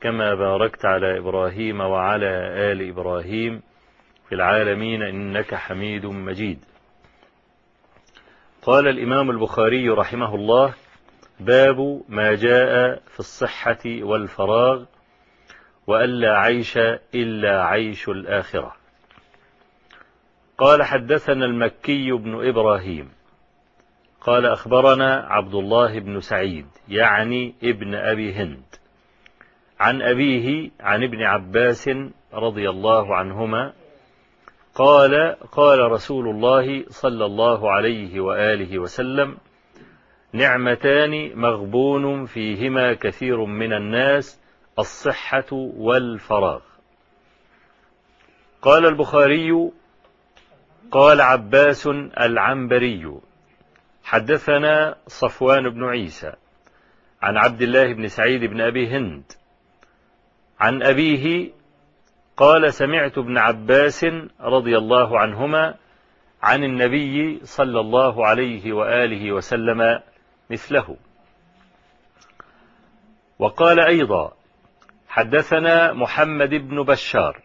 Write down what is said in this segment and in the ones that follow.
كما باركت على إبراهيم وعلى آل إبراهيم في العالمين إنك حميد مجيد. قال الإمام البخاري رحمه الله باب ما جاء في الصحة والفراغ وألا عيش إلا عيش الآخرة. قال حدثنا المكي بن إبراهيم. قال أخبرنا عبد الله بن سعيد يعني ابن أبي هند. عن أبيه عن ابن عباس رضي الله عنهما قال قال رسول الله صلى الله عليه وآله وسلم نعمتان مغبون فيهما كثير من الناس الصحة والفراغ. قال البخاري قال عباس العنبري حدثنا صفوان بن عيسى عن عبد الله بن سعيد بن أبي هند عن أبيه قال سمعت ابن عباس رضي الله عنهما عن النبي صلى الله عليه وآله وسلم مثله. وقال أيضا حدثنا محمد بن بشار.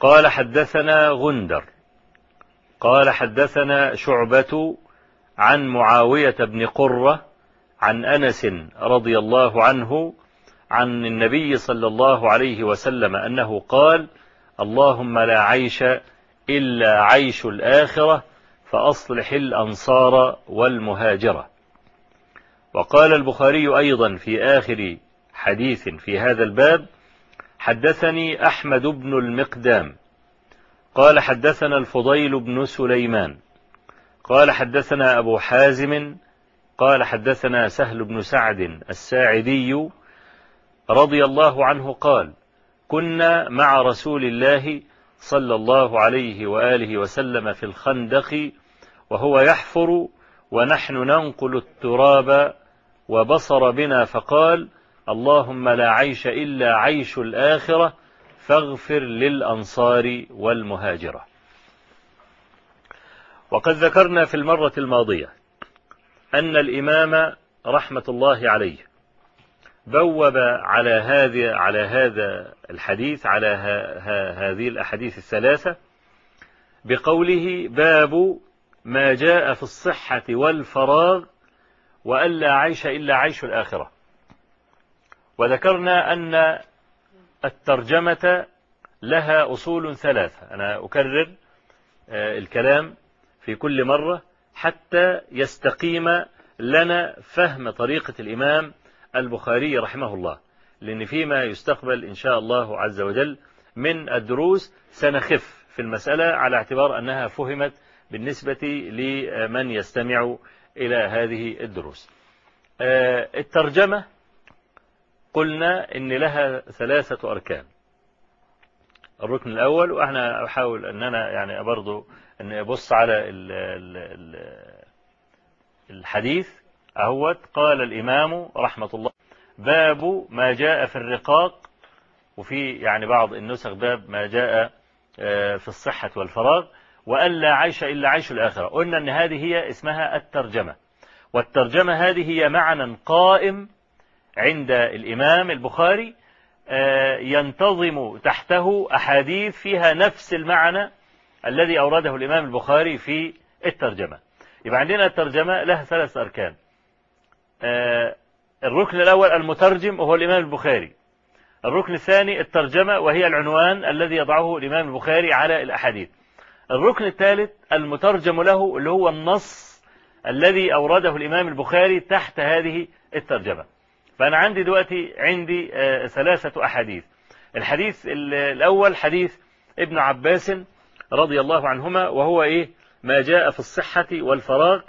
قال حدثنا غندر. قال حدثنا شعبة عن معاوية بن قرة عن أنس رضي الله عنه عن النبي صلى الله عليه وسلم أنه قال اللهم لا عيش إلا عيش الآخرة فأصلح الأنصار والمهاجرة. وقال البخاري أيضا في آخر حديث في هذا الباب حدثني أحمد بن المقدام. قال حدثنا الفضيل بن سليمان. قال حدثنا أبو حازم. قال حدثنا سهل بن سعد الساعدي رضي الله عنه قال كنا مع رسول الله صلى الله عليه وآله وسلم في الخندق وهو يحفر ونحن ننقل التراب وبصر بنا فقال اللهم لا عيش إلا عيش الآخرة فاغفر للأنصار والمهاجرة. وقد ذكرنا في المرة الماضية أن الإمام رحمة الله عليه بوب على هذه على هذا الحديث على هذه الأحاديث الثلاثة بقوله باب ما جاء في الصحة والفراغ وألا عيش إلا عيش الآخرة. وذكرنا أن الترجمة لها أصول ثلاثة. أنا أكرر الكلام في كل مرة حتى يستقيم لنا فهم طريقة الإمام البخاري رحمه الله لأن فيما يستقبل إن شاء الله عز وجل من الدروس سنخف في المسألة على اعتبار أنها فهمت بالنسبة لمن يستمع إلى هذه الدروس. الترجمة قلنا إن لها ثلاثة أركان. الركن الأول وإحنا أحاول أننا يعني برضو أن أبص على ال ال ال الحديث أهوت. قال الإمام رحمة الله باب ما جاء في الرقاق وفي يعني بعض النسخ باب ما جاء في الصحة والفراغ وألا عيش إلا عيش الآخرة. قلنا أن هذه هي اسمها الترجمة. والترجمة هذه هي معنى قائم عند الإمام البخاري ينتظم تحته أحاديث فيها نفس المعنى الذي أورده الإمام البخاري في الترجمة. يبقى عندنا الترجمة لها ثلاث أركان. الركن الأول المترجم وهو الإمام البخاري. الركن الثاني الترجمة وهي العنوان الذي يضعه الإمام البخاري على الأحاديث. الركن الثالث المترجم له اللي هو النص الذي أورده الإمام البخاري تحت هذه الترجمة. فأنا عندي دلوقتي عندي ثلاثة أحاديث. الحديث الأول حديث ابن عباس رضي الله عنهما وهو إيه؟ ما جاء في الصحة والفراغ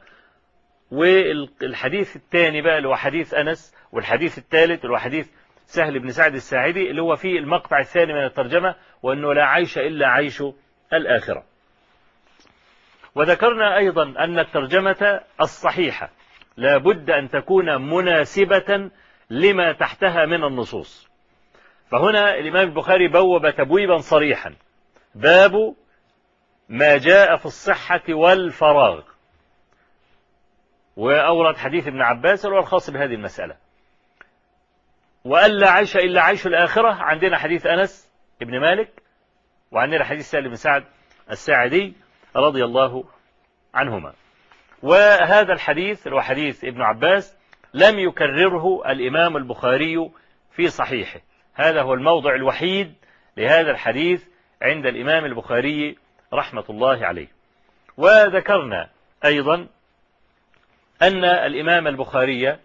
والحديث الثاني بقى اللي هو حديث أنس والحديث الثالث اللي هو حديث سهل بن سعد الساعدي اللي هو فيه المقطع الثاني من الترجمة وأنه لا عيش إلا عيش الآخرة. وذكرنا أيضا أن الترجمة الصحيحة لا بد أن تكون مناسبة لما تحتها من النصوص. فهنا الإمام البخاري بوب تبويبا صريحا. باب ما جاء في الصحة والفراغ. وأورد حديث ابن عباس هو الخاص بهذه المسألة. وأن لا عيش إلا عيش الآخرة. عندنا حديث أنس ابن مالك وعندنا حديث سالم بن سعد الساعدي رضي الله عنهما. وهذا الحديث هو حديث ابن عباس لم يكرره الإمام البخاري في صحيحه. هذا هو الموضع الوحيد لهذا الحديث عند الإمام البخاري رحمة الله عليه. وذكرنا أيضا أن الإمام البخاري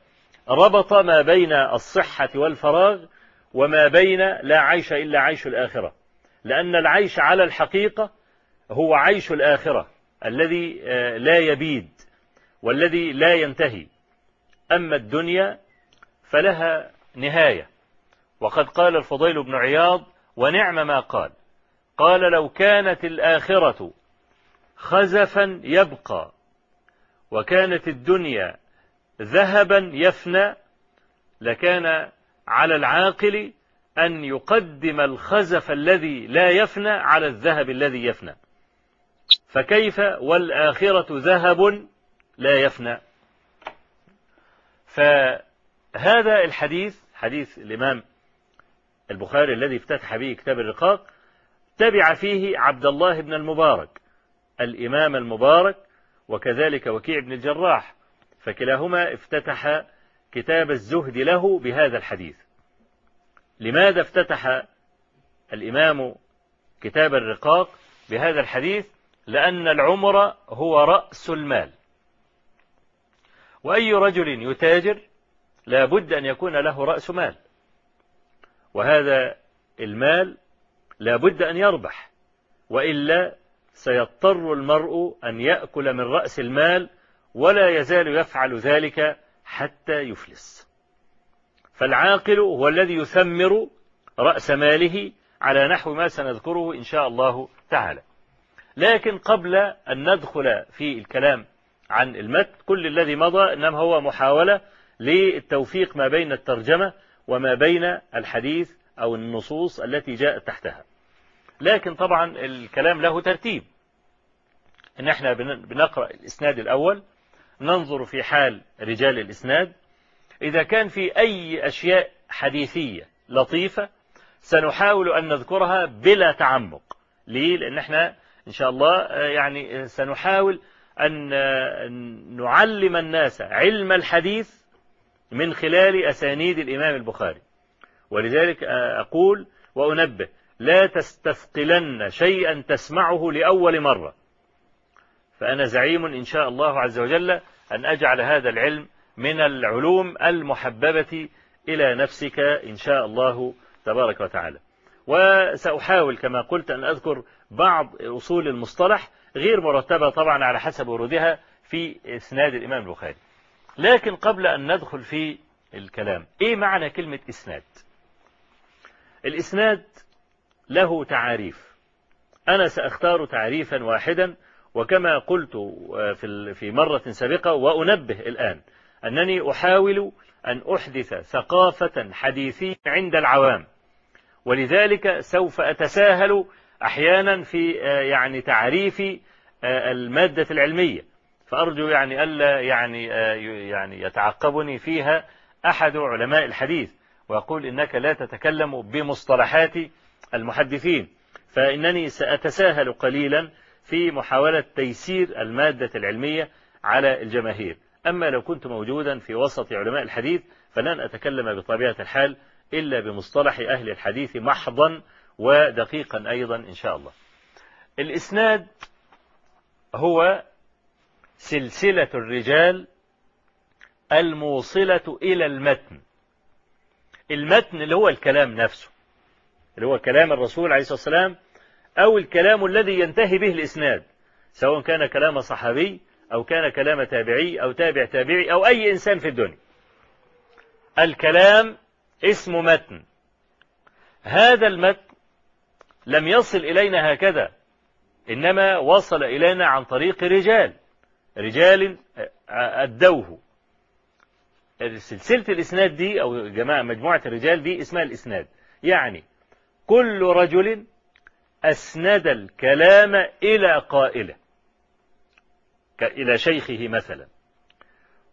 ربط ما بين الصحة والفراغ وما بين لا عيش إلا عيش الآخرة. لأن العيش على الحقيقة هو عيش الآخرة الذي لا يبيد والذي لا ينتهي. أما الدنيا فلها نهاية. وقد قال الفضيل بن عياض ونعم ما قال. قال لو كانت الآخرة خزفا يبقى. وكانت الدنيا ذهبا يفنى لكان على العاقل أن يقدم الخزف الذي لا يفنى على الذهب الذي يفنى. فكيف والآخرة ذهب لا يفنى؟ فهذا الحديث حديث الإمام البخاري الذي افتتح به كتاب الرقاق تبع فيه عبد الله بن المبارك الإمام المبارك وكذلك وكيع بن الجراح فكلاهما افتتح كتاب الزهد له بهذا الحديث. لماذا افتتح الإمام كتاب الرقاق بهذا الحديث؟ لأن العمر هو رأس المال. وأي رجل يتاجر لا بد أن يكون له رأس مال. وهذا المال لا بد أن يربح وإلا سيضطر المرء أن يأكل من رأس المال ولا يزال يفعل ذلك حتى يفلس. فالعاقل هو الذي يثمر رأس ماله على نحو ما سنذكره إن شاء الله تعالى. لكن قبل أن ندخل في الكلام عن المت كل الذي مضى إنما هو محاولة للتوفيق ما بين الترجمة وما بين الحديث أو النصوص التي جاءت تحتها. لكن طبعا الكلام له ترتيب. إن إحنا بنقرأ الإسناد الأول ننظر في حال رجال الإسناد. إذا كان في أي أشياء حديثية لطيفة سنحاول أن نذكرها بلا تعمق. ليه؟ لأن إحنا إن شاء الله يعني سنحاول أن نعلم الناس علم الحديث من خلال أسانيد الإمام البخاري. ولذلك أقول وأنبه لا تستثقلن شيئا تسمعه لأول مرة. فأنا زعيم إن شاء الله عز وجل أن أجعل هذا العلم من العلوم المحببة إلى نفسك إن شاء الله تبارك وتعالى. وسأحاول كما قلت أن أذكر بعض أصول المصطلح غير مرتبة طبعا على حسب ورودها في إسناد الإمام البخاري. لكن قبل أن ندخل في الكلام إيه معنى كلمة إسناد؟ الإسناد له تعاريف. أنا سأختار تعريفا واحدا وكما قلت في مرة سابقة وأنبه الآن أنني أحاول أن أحدث ثقافة حديثية عند العوام ولذلك سوف أتساهل أحيانا في يعني تعريف المادة العلمية. فأرجو يعني ألا يعني يعني يتعقبني فيها أحد علماء الحديث ويقول إنك لا تتكلم بمصطلحات المحدثين. فإنني سأتساهل قليلا في محاولة تيسير المادة العلمية على الجماهير. أما لو كنت موجودا في وسط علماء الحديث فلن أتكلم بطبيعة الحال إلا بمصطلح أهل الحديث محضا ودقيقا أيضا إن شاء الله. الإسناد هو سلسلة الرجال الموصلة إلى المتن. المتن اللي هو الكلام نفسه اللي هو كلام الرسول عليه الصلاة والسلام أو الكلام الذي ينتهي به الإسناد سواء كان كلام صحابي أو كان كلام تابعي أو تابع تابعي أو أي إنسان في الدنيا. الكلام اسم متن. هذا المتن لم يصل إلينا هكذا إنما وصل إلينا عن طريق رجال رجال أدوه. سلسلة الإسناد دي أو جماعة مجموعة الرجال دي اسمها الإسناد. يعني كل رجل أسند الكلام إلى قائله إلى شيخه مثلا.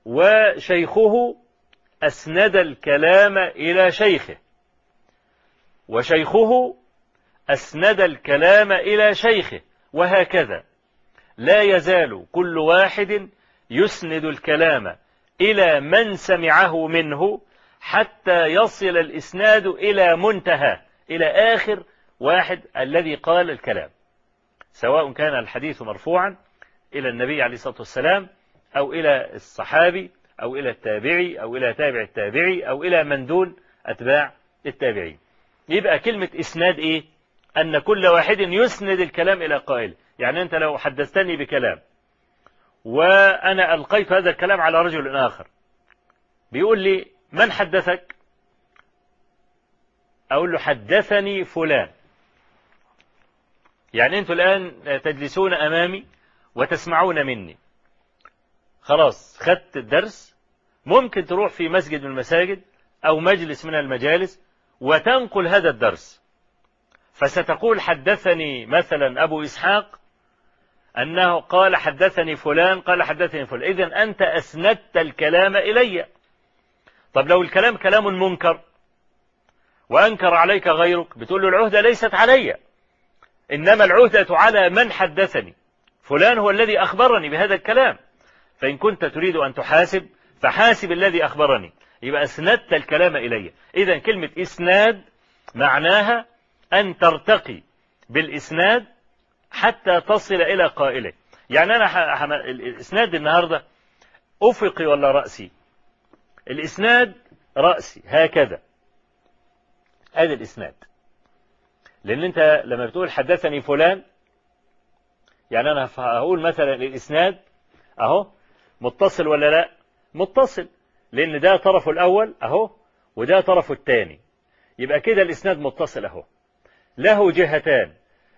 وشيخه أسند الكلام إلى شيخه. وشيخه أسند الكلام إلى شيخه. وهكذا. لا يزال كل واحد يسند الكلام إلى من سمعه منه حتى يصل الإسناد إلى منتهى إلى آخر واحد الذي قال الكلام سواء كان الحديث مرفوعا إلى النبي عليه الصلاة والسلام أو إلى الصحابي أو إلى التابعي أو إلى تابع التابعي أو إلى من دون أتباع التابعين. يبقى كلمة إسناد إيه؟ أن كل واحد يسند الكلام إلى قائل. يعني أنت لو حدثتني بكلام وأنا ألقيت هذا الكلام على رجل آخر بيقول لي من حدثك؟ أقول له حدثني فلان. يعني أنتم الآن تجلسون أمامي وتسمعون مني. خلاص خدت الدرس. ممكن تروح في مسجد من المساجد أو مجلس من المجالس وتنقل هذا الدرس. فستقول حدثني مثلا أبو إسحاق أنه قال حدثني فلان قال حدثني فلان. إذا أنت أسندت الكلام إلي. طب لو الكلام كلام منكر وأنكر عليك غيرك بتقول له العهدة ليست علي. إنما العهدة على من حدثني. فلان هو الذي أخبرني بهذا الكلام. فإن كنت تريد أن تحاسب فحاسب الذي أخبرني. يبقى أسندت الكلام إلي. إذا كلمة إسناد معناها أن ترتقي بالإسناد حتى تصل إلى قائله. يعني أنا حم... الإسناد النهاردة أفقي ولا رأسي؟ الإسناد رأسي. هكذا. هذا الإسناد. لأن أنت لما بتقول حدثني فلان يعني أنا هقول مثلا الإسناد أهو متصل ولا لا؟ متصل لأن ده طرفه الأول أهو وده طرفه الثاني. يبقى كده الإسناد متصل أهو. له جهتان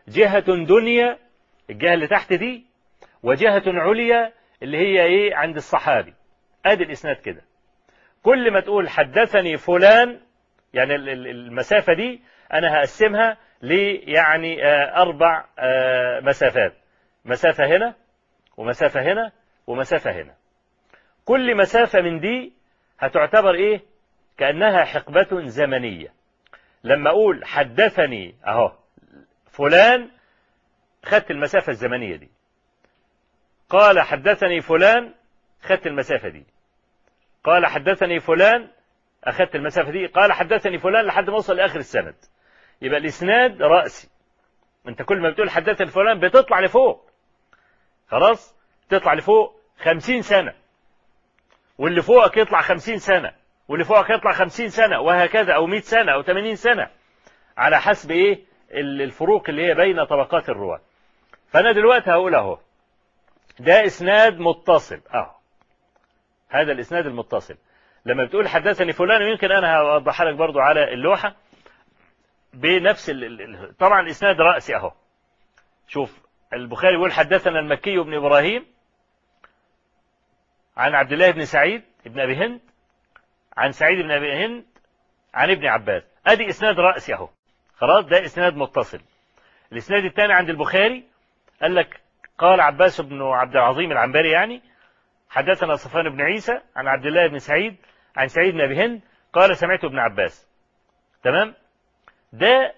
جهة دنيا الجهة اللي تحت دي وجهة عليا اللي هي إيه؟ عند الصحابي. أدي الإسناد كده. كل ما تقول حدثني فلان يعني المسافة دي أنا هقسمها ل يعني أربع مسافات. مسافة هنا ومسافة هنا ومسافة هنا. كل مسافة من دي هتعتبر إيه؟ كأنها حقبة زمنية. لما أقول حدثني أهو فلان خدت المسافة الزمنية دي. قال حدثني فلان خدت المسافة دي. قال حدثني فلان أخدت المسافة دي. قال حدثني فلان لحد ما وصل لآخر السند. يبقى الإسناد رأسي. أنت كل ما بتقول حدثني فلان بتطلع لفوق. خلاص؟ تطلع لفوق خمسين سنة. واللي فوقك يطلع خمسين سنة. واللي فوقك يطلع خمسين سنة وهكذا أو مئة سنة أو ثمانين سنة. على حسب إيه؟ الفروق اللي هي بين طبقات الرواة. فأنا دلوقتي هقول أهو. ده إسناد متصل. أهو. هذا الإسناد المتصل. لما بتقول حدثني فلان يمكن أنا هوضحها لك برضو على اللوحة. بنفس ال... طبعا الإسناد رأسي أهو. شوف البخاري يقول حدثنا المكي بن إبراهيم عن عبد الله بن سعيد بن أبي هند عن سعيد بن أبي هند عن ابن عباس. أدي إسناد رأسي أهو. خلاص ده إسناد متصل. الإسناد الثاني عند البخاري قال لك قال عباس بن عبد العظيم العنبري يعني حدثنا صفان بن عيسى عن عبد الله بن سعيد عن سعيد بن أبي هند قال سمعت ابن عباس. تمام؟ ده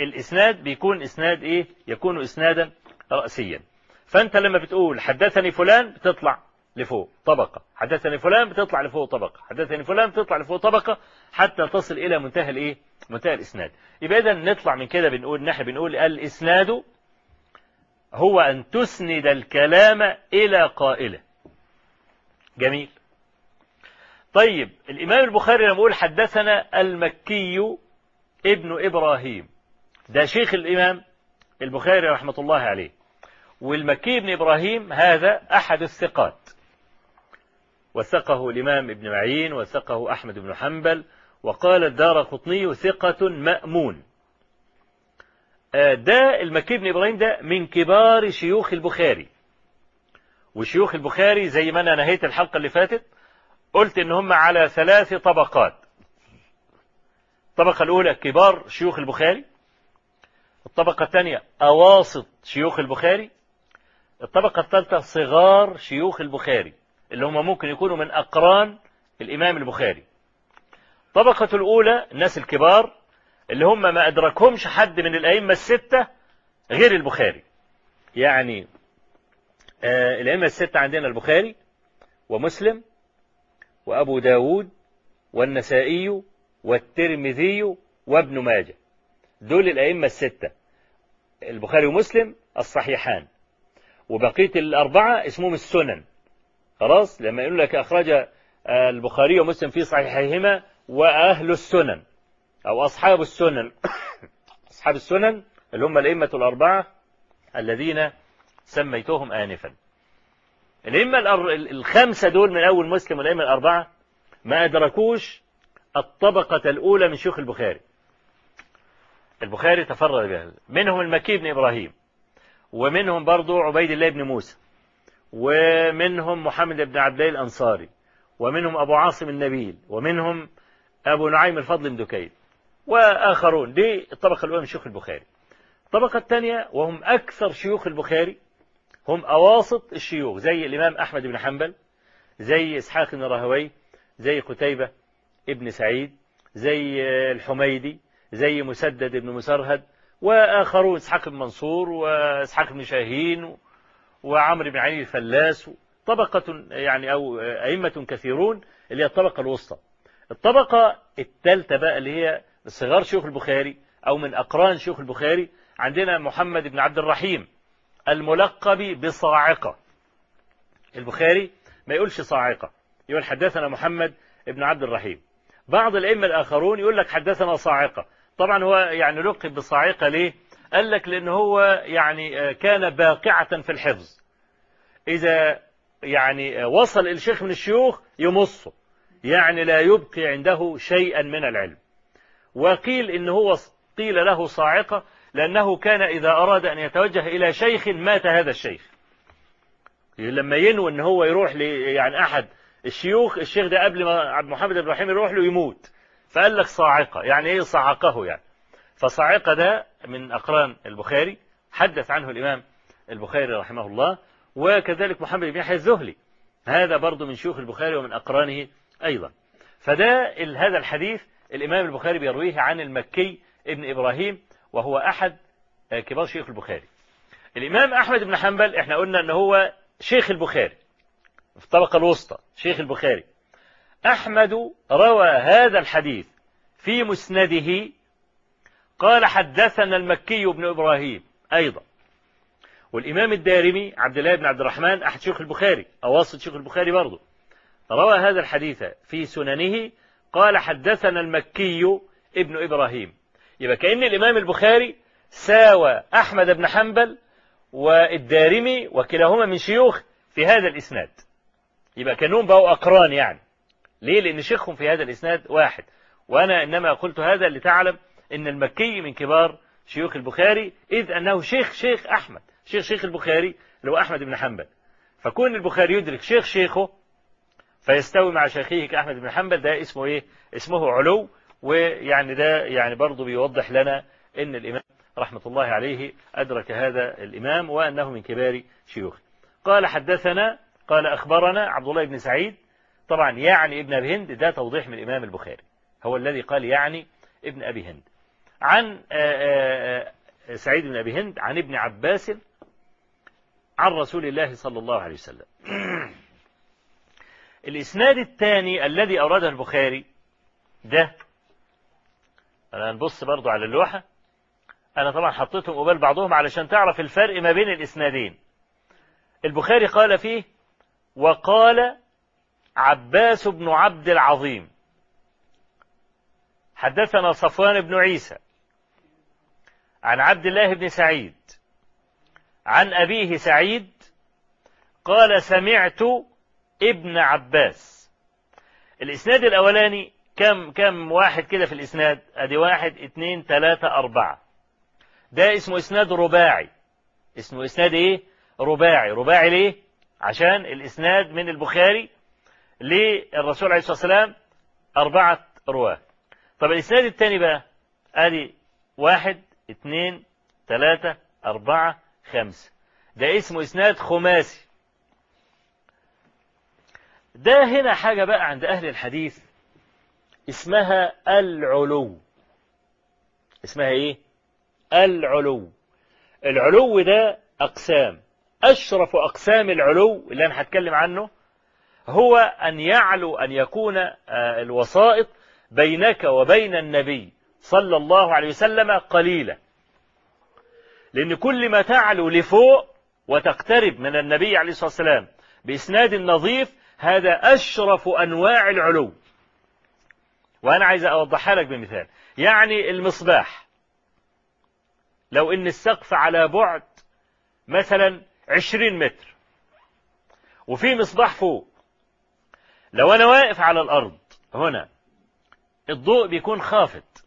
الإسناد بيكون إسناد إيه؟ يكون إسنادا رأسيا. فأنت لما بتقول حدثني فلان بتطلع لفوق طبقة. حدثني فلان بتطلع لفوق طبقة. حدثني فلان بتطلع لفوق طبقة حتى تصل إلى منتهى الإيه؟ منتهى الإسناد. يبقى إذا نطلع من كده بنقول نحن بنقول الإسناد هو أن تسند الكلام إلى قائله. جميل. طيب الإمام البخاري لما يقول حدثنا المكي ابن إبراهيم. ده شيخ الإمام البخاري رحمة الله عليه. والمكي بن إبراهيم هذا أحد الثقات. وثقه الإمام ابن معين وثقه أحمد بن حنبل وقال الدار قطني ثقة مأمون. ده المكي بن إبراهيم ده من كبار شيوخ البخاري. وشيوخ البخاري زي ما أنا نهيت الحلقة اللي فاتت قلت إن هم على ثلاث طبقات. الطبقة الأولى كبار شيوخ البخاري. الطبقة الثانية أواسط شيوخ البخاري. الطبقة الثالثة صغار شيوخ البخاري اللي هم ممكن يكونوا من أقران الإمام البخاري. الطبقة الأولى الناس الكبار اللي هم ما أدركهمش حد من الأئمة الستة غير البخاري. يعني آه الأئمة الستة عندنا البخاري ومسلم وأبو داود والنسائي والترمذي وابن ماجه. دول الأئمة الستة البخاري ومسلم الصحيحان. وبقية الأربعة اسمهم السنن. خلاص؟ لما يقول لك أخرج البخاري ومسلم في صحيحيهما وأهل السنن أو أصحاب السنن. أصحاب السنن اللي هم الأئمة الأربعة الذين سميتهم آنفا. الأئمة الخمسة دول من أول مسلم والأئمة الأربعة ما أدركوش الطبقة الأولى من شيوخ البخاري. البخاري تفرد بها. منهم المكي بن إبراهيم ومنهم برضو عبيد الله بن موسى ومنهم محمد بن عبد الله الأنصاري ومنهم أبو عاصم النبيل ومنهم أبو نعيم الفضل بن دكين وآخرون. دي الطبقة الأولى من شيوخ البخاري. الطبقة الثانية وهم أكثر شيوخ البخاري هم أواسط الشيوخ زي الإمام أحمد بن حنبل زي إسحاق بن راهوي زي قتيبة ابن سعيد زي الحميدي زي مسدد بن مسرهد وآخرون إسحاق بن منصور وإسحاق بن شاهين وعمرو بن علي الفلاس طبقة يعني أو أئمة كثيرون اللي هي الطبقة الوسطى. الطبقة الثالثة بقى اللي هي صغار شيوخ البخاري أو من أقران شيوخ البخاري عندنا محمد بن عبد الرحيم الملقب بصاعقة. البخاري ما يقولش صاعقة يقول حدثنا محمد بن عبد الرحيم. بعض الأئمة الآخرون يقول لك حدثنا صاعقة. طبعا هو يعني لقب بصاعقة ليه؟ قال لك لأن هو يعني كان باقعة في الحفظ. إذا يعني وصل الشيخ من الشيوخ يمصه. يعني لا يبقي عنده شيئا من العلم. وقيل إن هو قيل له صاعقة لأنه كان إذا أراد أن يتوجه إلى شيخ مات هذا الشيخ. لما ينوي أن هو يروح يعني أحد الشيوخ الشيخ ده قبل ما عبد محمد رحيم يروح له يموت. فقال لك صاعقة يعني إيه صعقه يعني؟ فصاعقة ده من أقران البخاري حدث عنه الإمام البخاري رحمه الله وكذلك محمد بن يحيى الزهلي هذا برضه من شيوخ البخاري ومن أقرانه أيضا. فده هذا الحديث الإمام البخاري بيرويه عن المكي ابن إبراهيم وهو أحد كبار شيوخ البخاري. الإمام أحمد بن حنبل إحنا قلنا أنه هو شيخ البخاري. في الطبقة الوسطى شيخ البخاري. أحمد روى هذا الحديث في مسنده قال حدثنا المكي بن إبراهيم أيضا. والإمام الدارمي عبد الله بن عبد الرحمن أحد شيوخ البخاري أواسط شيوخ البخاري برضه روى هذا الحديث في سننه قال حدثنا المكي ابن إبراهيم. يبقى كأن الإمام البخاري ساوى أحمد بن حنبل والدارمي وكلاهما من شيوخ في هذا الإسناد. يبقى كانهم بقوا أقران يعني. ليه؟ لأن شيخهم في هذا الإسناد واحد. وأنا إنما قلت هذا لتعلم أن المكي من كبار شيوخ البخاري إذ أنه شيخ شيخ أحمد. شيخ شيخ البخاري اللي هو أحمد بن حنبل. فكون البخاري يدرك شيخ شيخه فيستوي مع شيخه كأحمد بن حنبل ده اسمه إيه؟ اسمه علو. ويعني ده يعني برضه بيوضح لنا أن الإمام رحمة الله عليه أدرك هذا الإمام وأنه من كبار شيوخه. قال حدثنا قال أخبرنا عبد الله بن سعيد. طبعا يعني ابن أبي هند ده توضيح من الإمام البخاري. هو الذي قال يعني ابن أبي هند. عن سعيد بن أبي هند عن ابن عباس عن رسول الله صلى الله عليه وسلم. الإسناد الثاني الذي أورده البخاري ده أنا نبص برضو على اللوحة. أنا طبعا حطيتهم قبال بعضهم علشان تعرف الفرق ما بين الإسنادين. البخاري قال فيه وقال عباس بن عبد العظيم. حدثنا صفوان بن عيسى عن عبد الله بن سعيد عن أبيه سعيد قال سمعت ابن عباس. الإسناد الأولاني كم كم واحد كده في الإسناد؟ أدي واحد اتنين تلاتة أربعة. ده اسمه إسناد رباعي. اسمه إسناد إيه؟ رباعي. رباعي ليه؟ عشان الإسناد من البخاري للرسول عليه الصلاة والسلام أربعة رواة. طب الإسناد الثاني بقى؟ أدي واحد اثنين ثلاثة أربعة خمسة. ده اسمه إسناد خماسي. ده هنا حاجة بقى عند أهل الحديث اسمها العلو. اسمها إيه؟ العلو. العلو ده أقسام. أشرف أقسام العلو اللي أنا هتكلم عنه هو أن يعلو أن يكون الوسائط بينك وبين النبي صلى الله عليه وسلم قليلة. لأن كل ما تعلو لفوق وتقترب من النبي عليه الصلاة والسلام بإسناد نظيف هذا أشرف أنواع العلو. وأنا عايز أوضحها لك بمثال. يعني المصباح. لو إن السقف على بعد مثلا عشرين متر. وفي مصباح فوق. لو أنا واقف على الأرض هنا الضوء بيكون خافت.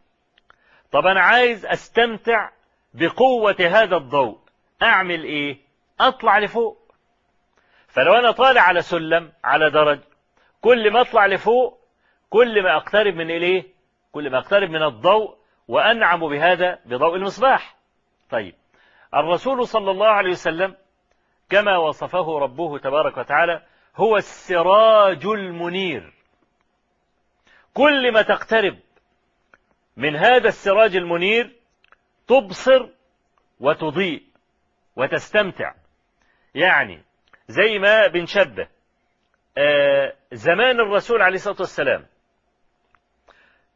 طب أنا عايز أستمتع بقوة هذا الضوء. أعمل إيه؟ أطلع لفوق. فلو أنا طالع على سلم على درج كل ما أطلع لفوق كل ما أقترب من إليه كل ما أقترب من الضوء وأنعم بهذا بضوء المصباح. طيب الرسول صلى الله عليه وسلم كما وصفه ربه تبارك وتعالى هو السراج المنير. كل ما تقترب من هذا السراج المنير تبصر وتضيء وتستمتع. يعني زي ما بنشبه آه زمان الرسول عليه الصلاة والسلام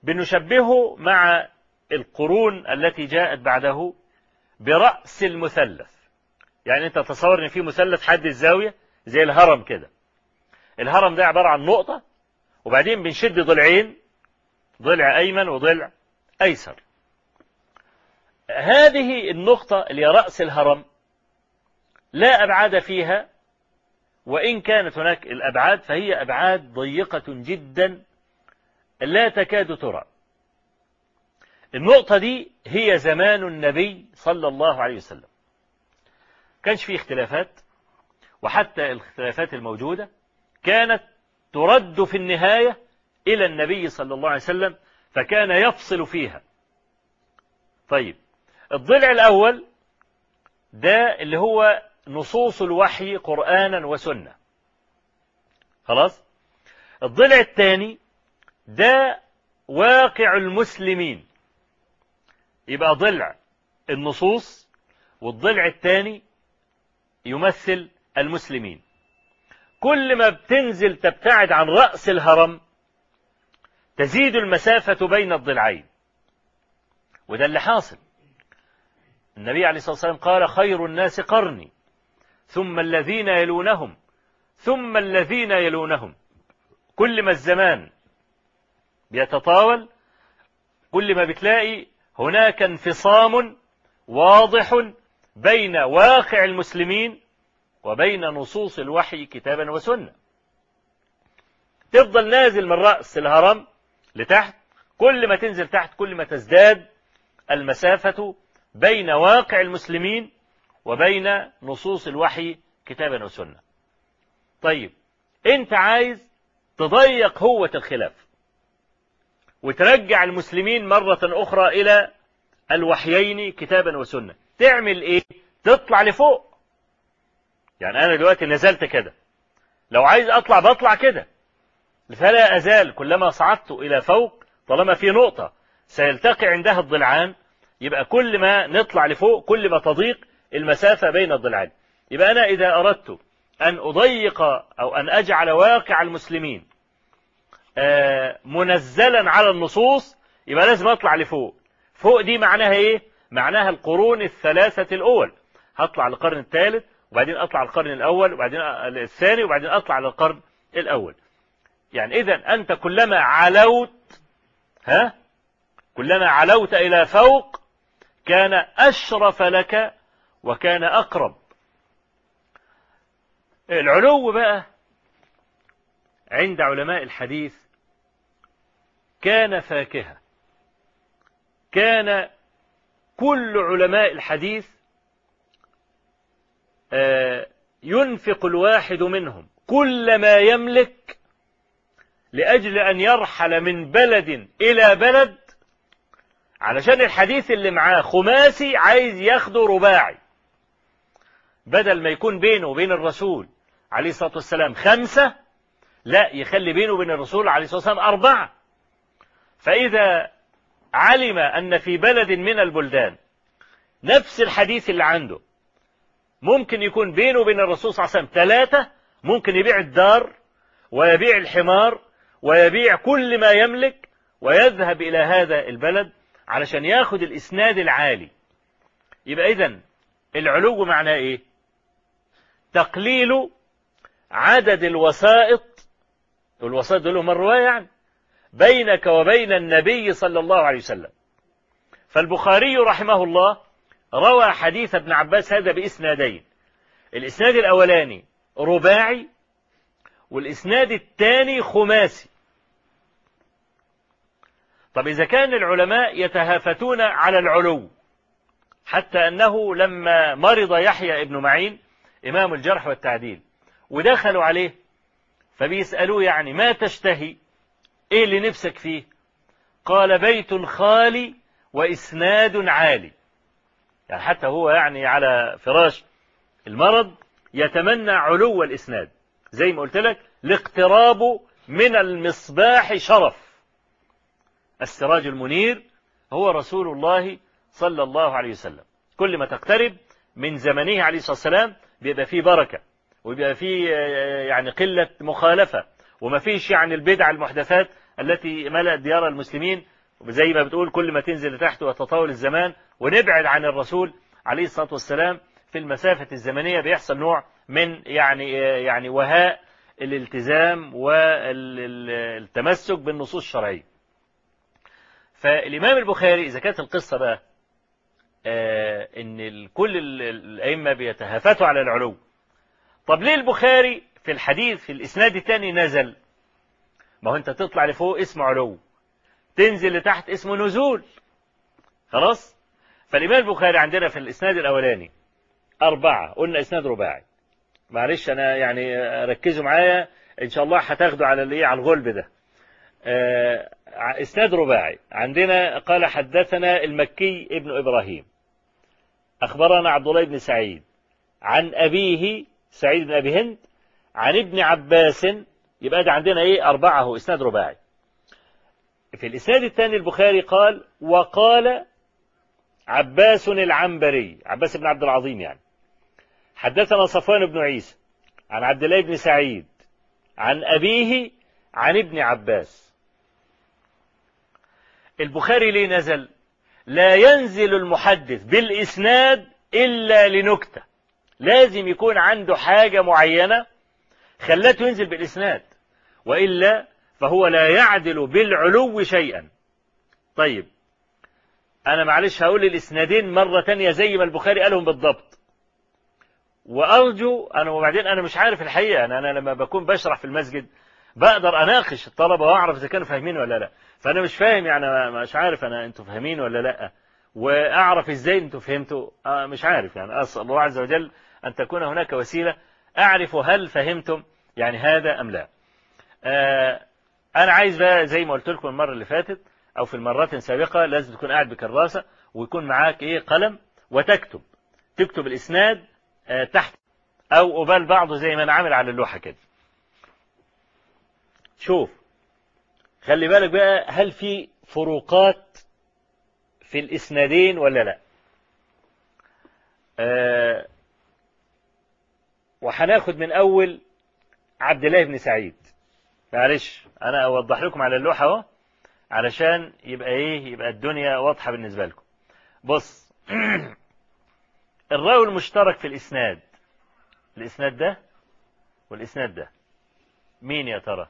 بنشبهه مع القرون التي جاءت بعده برأس المثلث. يعني انت تصور ان في مثلث حد الزاوية زي الهرم كده. الهرم ده عبارة عن نقطة وبعدين بنشد ضلعين ضلع أيمن وضلع أيسر. هذه النقطة اللي رأس الهرم لا أبعاد فيها وإن كانت هناك الأبعاد فهي أبعاد ضيقة جدا لا تكاد ترى. النقطة دي هي زمان النبي صلى الله عليه وسلم. كانش فيه اختلافات وحتى الاختلافات الموجودة كانت ترد في النهاية إلى النبي صلى الله عليه وسلم فكان يفصل فيها. طيب الضلع الأول ده اللي هو نصوص الوحي قرآنا وسنة. خلاص؟ الضلع الثاني ده واقع المسلمين. يبقى ضلع النصوص والضلع الثاني يمثل المسلمين. كل ما بتنزل تبتعد عن رأس الهرم تزيد المسافة بين الضلعين. وده اللي حاصل. النبي عليه الصلاة والسلام قال خير الناس قرني ثم الذين يلونهم ثم الذين يلونهم. كل ما الزمان بيتطاول كل ما بتلاقي هناك انفصام واضح بين واقع المسلمين وبين نصوص الوحي كتابا وسنة. تفضل نازل من رأس الهرم لتحت. كل ما تنزل تحت كل ما تزداد المسافة بين واقع المسلمين وبين نصوص الوحي كتابا وسنة. طيب أنت عايز تضيق هوة الخلاف وترجع المسلمين مرة أخرى إلى الوحيين كتابا وسنة. تعمل إيه؟ تطلع لفوق. يعني أنا دلوقتي نزلت كده. لو عايز أطلع بطلع كده. فلا أزال كلما صعدت إلى فوق طالما في نقطة سيلتقي عندها الضلعان يبقى كل ما نطلع لفوق كل ما تضيق المسافة بين الضلعين يبقى أنا إذا أردت أن أضيق أو أن أجعل واقع المسلمين منزلا على النصوص يبقى لازم أطلع لفوق. فوق دي معناها إيه؟ معناها القرون الثلاثة الأول. هطلع للقرن الثالث وبعدين أطلع القرن الأول وبعدين الثاني وبعدين أطلع للقرن الأول. يعني إذا أنت كلما علوت ها؟ كلما علوت إلى فوق كان أشرف لك وكان أقرب. العلو بقى عند علماء الحديث كان فاكهة كان كل علماء الحديث ينفق الواحد منهم. كل ما يملك لأجل أن يرحل من بلد إلى بلد علشان الحديث اللي معاه خماسي عايز ياخده رباعي. بدل ما يكون بينه وبين الرسول عليه الصلاة والسلام خمسة لا يخلي بينه وبين الرسول عليه الصلاة والسلام أربعة. فإذا علم أن في بلد من البلدان نفس الحديث اللي عنده. ممكن يكون بينه وبين الرسول صلى الله عليه وسلم ثلاثة ممكن يبيع الدار ويبيع الحمار ويبيع كل ما يملك ويذهب إلى هذا البلد علشان ياخد الإسناد العالي. يبقى إذن العلو معناه إيه؟ تقليل عدد الوسائط والوسائط دول هم الرواية يعني. بينك وبين النبي صلى الله عليه وسلم. فالبخاري رحمه الله روى حديث ابن عباس هذا بإسنادين. الإسناد الأولاني رباعي والإسناد الثاني خماسي. طب إذا كان العلماء يتهافتون على العلو حتى أنه لما مرض يحيى ابن معين إمام الجرح والتعديل ودخلوا عليه فبيسألوه يعني ما تشتهي؟ إيه اللي نفسك فيه؟ قال بيت خالي وإسناد عالي. يعني حتى هو يعني على فراش المرض يتمنى علو الإسناد. زي ما قلت لك الاقتراب من المصباح شرف. السراج المنير هو رسول الله صلى الله عليه وسلم. كل ما تقترب من زمنه عليه الصلاة والسلام بيبقى فيه بركة ويبقى فيه يعني قلة مخالفة. وما فيش يعني البدع المحدثات التي ملأت ديار المسلمين زي ما بتقول كل ما تنزل لتحت وتطاول الزمان ونبعد عن الرسول عليه الصلاة والسلام في المسافة الزمنية بيحصل نوع من يعني يعني وهاء الالتزام والتمسك بالنصوص الشرعية. فالإمام البخاري إذا كانت القصة بقى آه إن كل الأئمة بيتهافتوا على العلو. طب ليه البخاري في الحديث في الإسناد الثاني نزل. ما هو أنت تطلع لفوق اسمه علو. تنزل لتحت اسمه نزول. خلاص؟ فالإمام البخاري عندنا في الإسناد الأولاني أربعة. قلنا إسناد رباعي. معلش أنا يعني ركزوا معايا. إن شاء الله هتاخدوا على الإيه على الغلب ده. آه إسناد رباعي. عندنا قال حدثنا المكي ابن إبراهيم. أخبرنا عبد الله بن سعيد. عن أبيه سعيد بن أبي هند عن ابن عباس يبقى ده عندنا إيه؟ أربعة هو إسناد رباعي. في الإسناد الثاني البخاري قال وقال عباس العنبري عباس بن عبد العظيم يعني. حدثنا صفوان بن عيسى عن عبد الله بن سعيد عن أبيه عن ابن عباس. البخاري ليه نزل لا ينزل المحدث بالإسناد إلا لنكتة. لازم يكون عنده حاجة معينة خلته ينزل بالإسناد. وإلا فهو لا يعدل بالعلو شيئا. طيب. أنا معلش هقول الإسنادين مرة تانية زي ما البخاري قالهم بالضبط. وأرجو أنا وبعدين أنا مش عارف الحقيقة. أنا, أنا لما بكون بشرح في المسجد بقدر أناقش الطلبة وأعرف إذا كانوا فاهمين ولا لأ. فأنا مش فاهم يعني مش عارف أنا أنتوا فاهمين ولا لأ. وأعرف إزاي أنتوا فهمتوا؟ آه مش عارف يعني. أسأل الله عز وجل أن تكون هناك وسيلة أعرف هل فهمتم يعني هذا أم لا. آه أنا عايز بقى زي ما قلت لكم المرة اللي فاتت أو في المرات السابقة لازم تكون قاعد بكراسة ويكون معاك إيه؟ قلم وتكتب. تكتب الإسناد آه تحت أو قبال بعضه زي ما أنا عامل على اللوحة كده. شوف خلي بالك بقى هل في فروقات في الإسنادين ولا لا؟ آه وهناخد من أول عبد الله بن سعيد. معلش أنا أوضح لكم على اللوحة أهو علشان يبقى إيه يبقى الدنيا واضحة بالنسبة لكم. بص الراوي المشترك في الإسناد. الإسناد ده والإسناد ده. مين يا ترى؟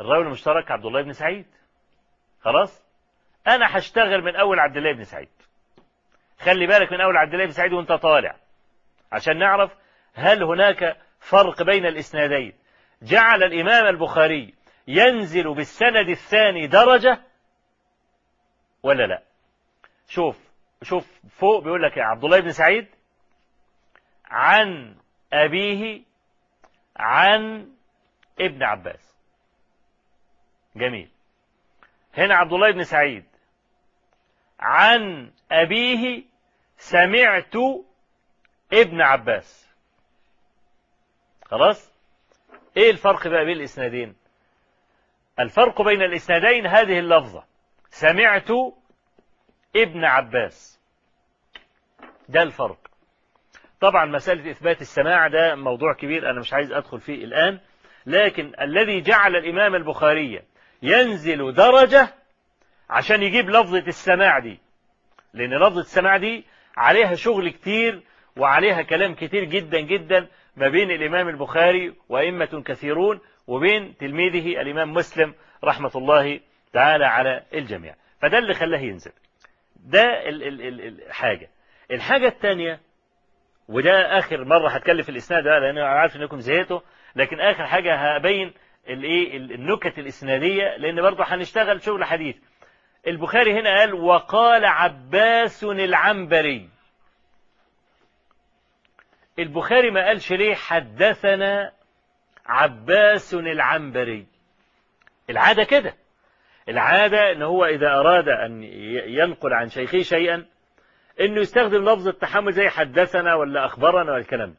الراوي المشترك عبد الله بن سعيد. خلاص؟ أنا هشتغل من أول عبد الله بن سعيد. خلي بالك من أول عبد الله بن سعيد وأنت طالع عشان نعرف هل هناك فرق بين الإسنادين؟ جعل الإمام البخاري ينزل بالسند الثاني درجة ولا لا؟ شوف شوف فوق بيقول لك عبد الله بن سعيد عن أبيه عن ابن عباس. جميل. هنا عبد الله بن سعيد عن أبيه سمعت ابن عباس. خلاص؟ إيه الفرق بقى بين الإسنادين؟ الفرق بين الإسنادين هذه اللفظة. سمعت ابن عباس. ده الفرق. طبعا مسألة إثبات السماع ده موضوع كبير أنا مش عايز أدخل فيه الآن. لكن الذي جعل الإمام البخاري ينزل درجة عشان يجيب لفظة السماع دي. لأن لفظة السماع دي عليها شغل كتير وعليها كلام كتير جدا جدا. ما بين الإمام البخاري وأئمة كثيرون وبين تلميذه الإمام مسلم رحمة الله تعالى على الجميع. فده اللي خلاه ينزل. ده الحاجة. الحاجة الثانية وده آخر مرة هتكلم في الإسناد ده لأن أنا عارف إنكم زهقتوا لكن آخر حاجة هبين الايه النكت الإسنادية لأن برضه هنشتغل شغل حديث. البخاري هنا قال وقال عباس العنبري. البخاري ما قالش ليه حدثنا عباس العنبري؟ العادة كده. العادة إن هو إذا أراد أن ينقل عن شيخه شيئا إنه يستخدم لفظ التحمل زي حدثنا ولا أخبرنا والكلام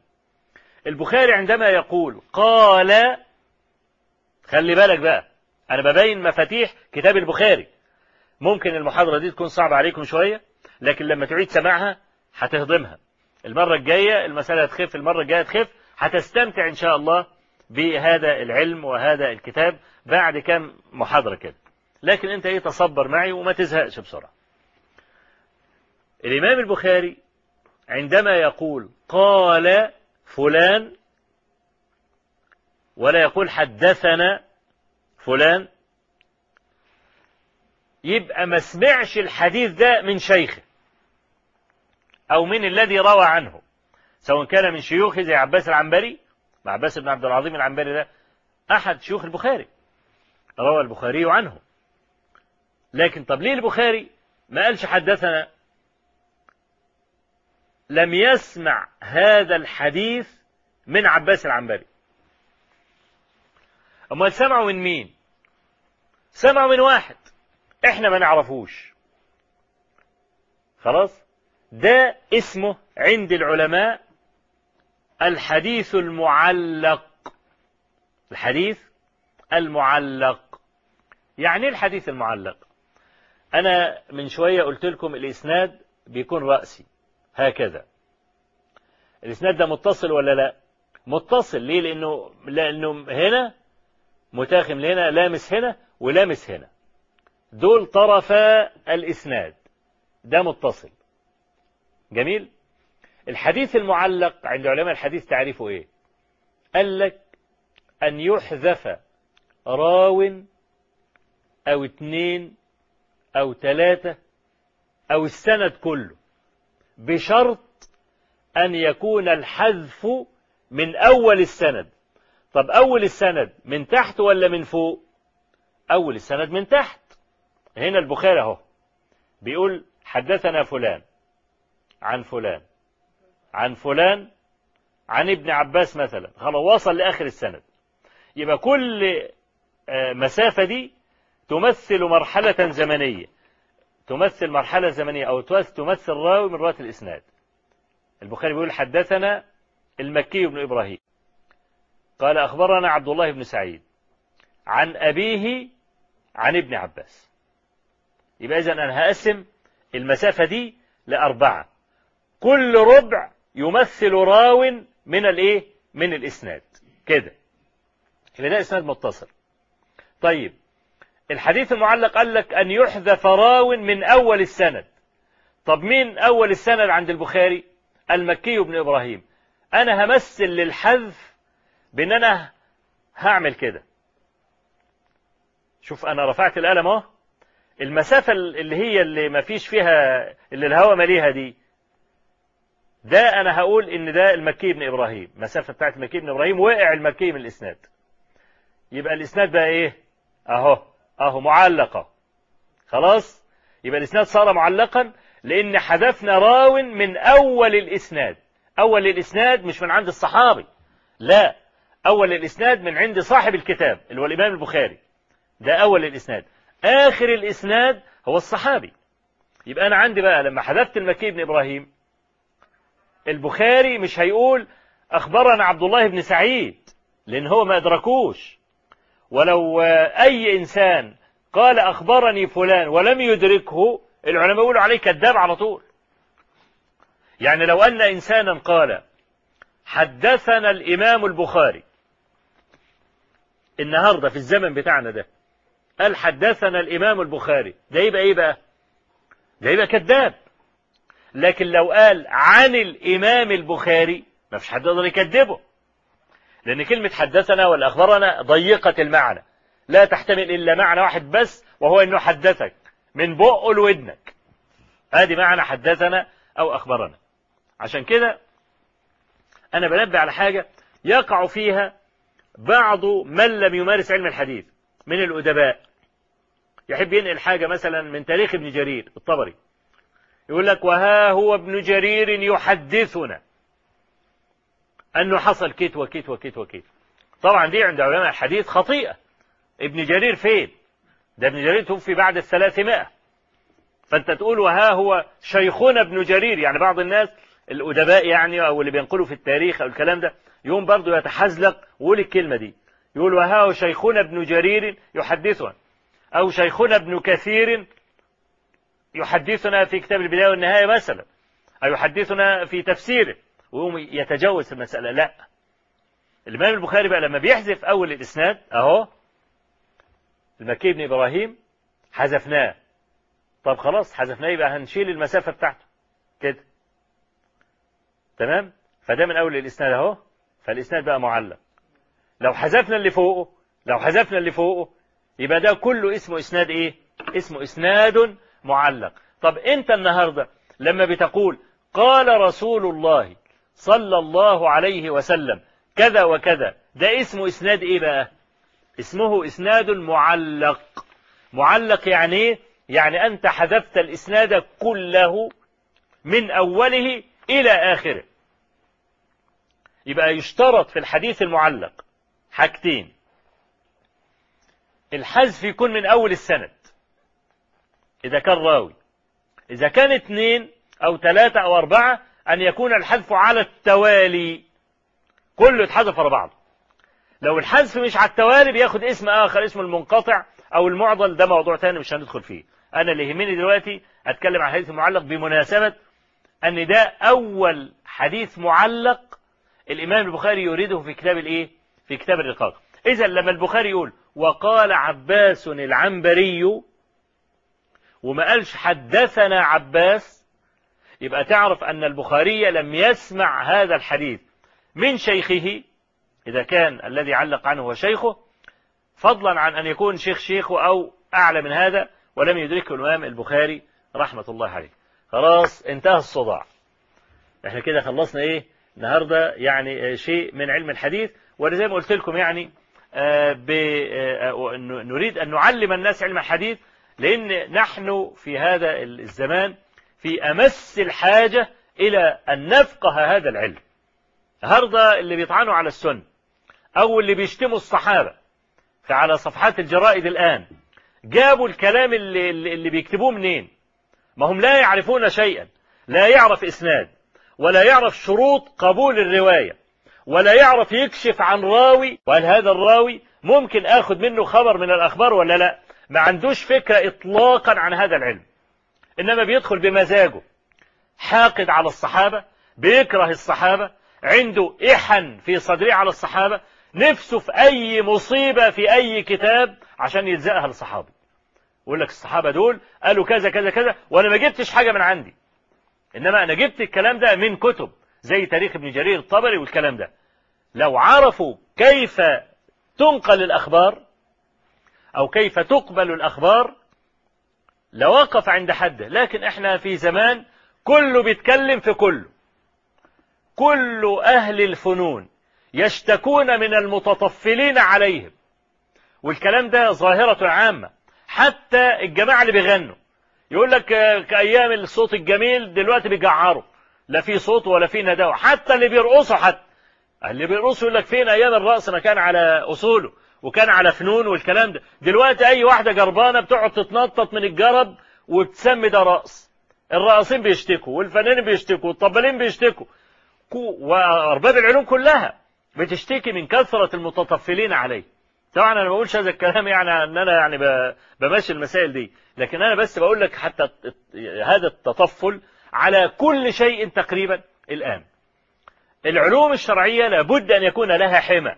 البخاري عندما يقول قال خلي بالك بقى أنا ببين مفاتيح كتاب البخاري. ممكن المحاضرة دي تكون صعبة عليكم شوية لكن لما تعيد سماعها هتهضمها. المرة الجاية المسألة تخف المرة الجاية تخف هتستمتع إن شاء الله بهذا العلم وهذا الكتاب بعد كم محاضرة كده. لكن أنت إيه تصبر معي وما تزهقش بسرعة. الإمام البخاري عندما يقول قال فلان ولا يقول حدثنا فلان يبقى ما سمعش الحديث ده من شيخه. أو من الذي روى عنه. سواء كان من شيوخه زي عباس العنبري عباس بن عبد العظيم العنبري ده أحد شيوخ البخاري. روى البخاري عنه. لكن طب ليه البخاري ما قالش حدثنا. لم يسمع هذا الحديث من عباس العنبري. أما سمعوا من مين؟ سمعوا من واحد. إحنا ما نعرفوش. خلاص؟ ده اسمه عند العلماء الحديث المعلق. الحديث المعلق. يعني إيه الحديث المعلق؟ أنا من شوية قلت لكم الإسناد بيكون رأسي. هكذا. الإسناد ده متصل ولا لا؟ متصل. ليه؟ لأنه لأنه هنا متاخم هنا لامس هنا ولامس هنا. دول طرفا الإسناد. ده متصل. جميل؟ الحديث المعلق عند علماء الحديث تعريفه إيه؟ قال لك أن يحذف راو أو اتنين أو تلاتة أو السند كله بشرط أن يكون الحذف من أول السند. طب أول السند من تحت ولا من فوق؟ أول السند من تحت. هنا البخاري أهو بيقول حدثنا فلان. عن فلان عن فلان عن ابن عباس مثلا. خلاص وصل لآخر السند. يبقى كل مسافة دي تمثل مرحلة زمنية. تمثل مرحلة زمنية أو تمثل راوي من رواة الإسناد. البخاري بيقول حدثنا المكي بن إبراهيم قال أخبرنا عبد الله بن سعيد عن أبيه عن ابن عباس يبقى إذا أنا هقسم المسافة دي لأربعة. كل ربع يمثل راو من الايه؟ من الإسناد. كده. يبقى ده إسناد متصل. طيب. الحديث المعلق قال لك أن يحذف راو من أول السند. طب مين أول السند عند البخاري؟ المكي بن إبراهيم. أنا همثل للحذف بأن أنا هعمل كده. شوف أنا رفعت القلم أهو. المسافة اللي هي اللي ما فيش فيها اللي الهواء مليها دي ده أنا هقول إن ده المكي بن إبراهيم. مسافة بتاعت المكي بن إبراهيم وقع المكي من الإسناد. يبقى الإسناد بقى إيه؟ أهو أهو معلقة. خلاص؟ يبقى الإسناد صار معلقا لأن حذفنا راو من أول الإسناد. أول الإسناد مش من عند الصحابي. لا أول الإسناد من عند صاحب الكتاب اللي هو الإمام البخاري. ده أول الإسناد. آخر الإسناد هو الصحابي. يبقى أنا عندي بقى لما حذفت المكي بن إبراهيم البخاري مش هيقول أخبرنا عبد الله بن سعيد لأن هو ما أدركوش. ولو أي إنسان قال أخبرني فلان ولم يدركه العلماء يقولوا عليه كذاب على طول. يعني لو أن إنسانا قال حدثنا الإمام البخاري النهاردة في الزمن بتاعنا ده قال حدثنا الإمام البخاري ده يبقى إيه بقى؟ ده يبقى كذاب. لكن لو قال عن الإمام البخاري ما فيش حد يقدر يكذبه. لأن كلمة حدثنا ولا أخبرنا ضيقة المعنى. لا تحتمل إلا معنى واحد بس وهو أنه حدثك من بقه لودنك. ادي معنى حدثنا أو أخبرنا. عشان كده أنا بنبه على حاجة يقع فيها بعض من لم يمارس علم الحديث من الأدباء. يحب ينقل حاجة مثلا من تاريخ ابن جرير الطبري. يقول لك وها هو ابن جرير يحدثنا أنه حصل كيت وكيت وكيت وكيت طبعا دي عند علماء الحديث خطيئة. ابن جرير فين؟ ده ابن جرير توفي بعد الثلاثمائة. فأنت تقول وها هو شيخنا ابن جرير يعني بعض الناس الأدباء يعني أو اللي بينقلوا في التاريخ أو الكلام ده يوم برضه يتحزلق ويقول الكلمة دي. يقول وها هو شيخنا ابن جرير يحدثنا أو شيخنا ابن كثير يحدثنا في كتاب البداية والنهاية مثلا. أو يحدثنا في تفسيره ويقوم يتجوز المسألة. لا. الإمام البخاري بقى لما بيحذف أول الإسناد أهو المكي بن إبراهيم حذفناه. طب خلاص حذفناه يبقى هنشيل المسافة بتاعته. كده. تمام؟ فده من أول الإسناد أهو. فالإسناد بقى معلق. لو حذفنا اللي فوقه لو حذفنا اللي فوقه يبقى ده كله اسمه إسناد إيه؟ اسمه إسناد معلق. طب أنت النهاردة لما بتقول قال رسول الله صلى الله عليه وسلم كذا وكذا ده اسمه إسناد إيه بقى؟ اسمه إسناد معلق. معلق يعني إيه؟ يعني أنت حذفت الإسناد كله من أوله إلى آخره. يبقى يشترط في الحديث المعلق حاجتين. الحذف يكون من أول السند. إذا كان راوي. إذا كان اثنين أو ثلاثة أو أربعة أن يكون الحذف على التوالي. كله يتحذف ورا بعض. لو الحذف مش على التوالي بياخد اسم آخر اسمه المنقطع أو المعضل. ده موضوع تاني مش هندخل فيه. أنا اللي يهمني دلوقتي أتكلم عن الحديث المعلق بمناسبة أن ده أول حديث معلق الإمام البخاري يريده في كتاب الإيه؟ في كتاب الرقاق. إذا لما البخاري يقول وقال عباس العنبري وما قالش حدثنا عباس. يبقى تعرف أن البخاري لم يسمع هذا الحديث من شيخه إذا كان الذي علق عنه هو شيخه فضلا عن أن يكون شيخ شيخه أو أعلى من هذا ولم يدركه الإمام البخاري رحمة الله عليه. خلاص انتهى الصداع. إحنا كده خلصنا إيه؟ النهاردة يعني شيء من علم الحديث ولزي ما قلت لكم يعني آه آه نريد أن نعلم الناس علم الحديث لأن نحن في هذا الزمان في أمس الحاجة إلى أن نفقه هذا العلم. النهاردة اللي بيطعنوا على السنة أو اللي بيشتموا الصحابة. على صفحات الجرائد الآن جابوا الكلام اللي, اللي بيكتبوه منين؟ ما هم لا يعرفون شيئا. لا يعرف إسناد ولا يعرف شروط قبول الرواية ولا يعرف يكشف عن راوي وهل هذا الراوي ممكن أخذ منه خبر من الأخبار ولا لا. ما عندوش فكرة إطلاقا عن هذا العلم. إنما بيدخل بمزاجه. حاقد على الصحابة بيكره الصحابة عنده إحن في صدره على الصحابة نفسه في أي مصيبة في أي كتاب عشان يلزقها للصحابة يقول لك الصحابة دول قالوا كذا كذا كذا وأنا ما جبتش حاجة من عندي. إنما أنا جبت الكلام ده من كتب زي تاريخ ابن جرير الطبري والكلام ده. لو عرفوا كيف تنقل الأخبار أو كيف تقبل الأخبار لوقف عند حده. لكن إحنا في زمان كله بيتكلم في كله. كل أهل الفنون يشتكون من المتطفلين عليهم. والكلام ده ظاهرة عامة. حتى الجماعة اللي بيغنوا. يقول لك كأيام الصوت الجميل دلوقتي بيجعروا. لا في صوت ولا في نداء حتى اللي بيرقصوا حتى. اللي بيرقصوا يقول لك فين أيام الرقص؟ ما كان على أصوله. وكان على فنون والكلام ده. دلوقتي أي واحدة جربانة بتقعد تتنطط من الجرب وتسمي ده رقص الراقصين بيشتكوا والفنانين بيشتكوا والطبالين بيشتكوا. وأرباب العلوم كلها بتشتكي من كثرة المتطفلين عليه. طبعا أنا ما بقولش هذا الكلام يعني إن أنا يعني بمشي المسائل دي. لكن أنا بس بقول لك حتى هذا التطفل على كل شيء تقريبا الآن. العلوم الشرعية لابد أن يكون لها حمى.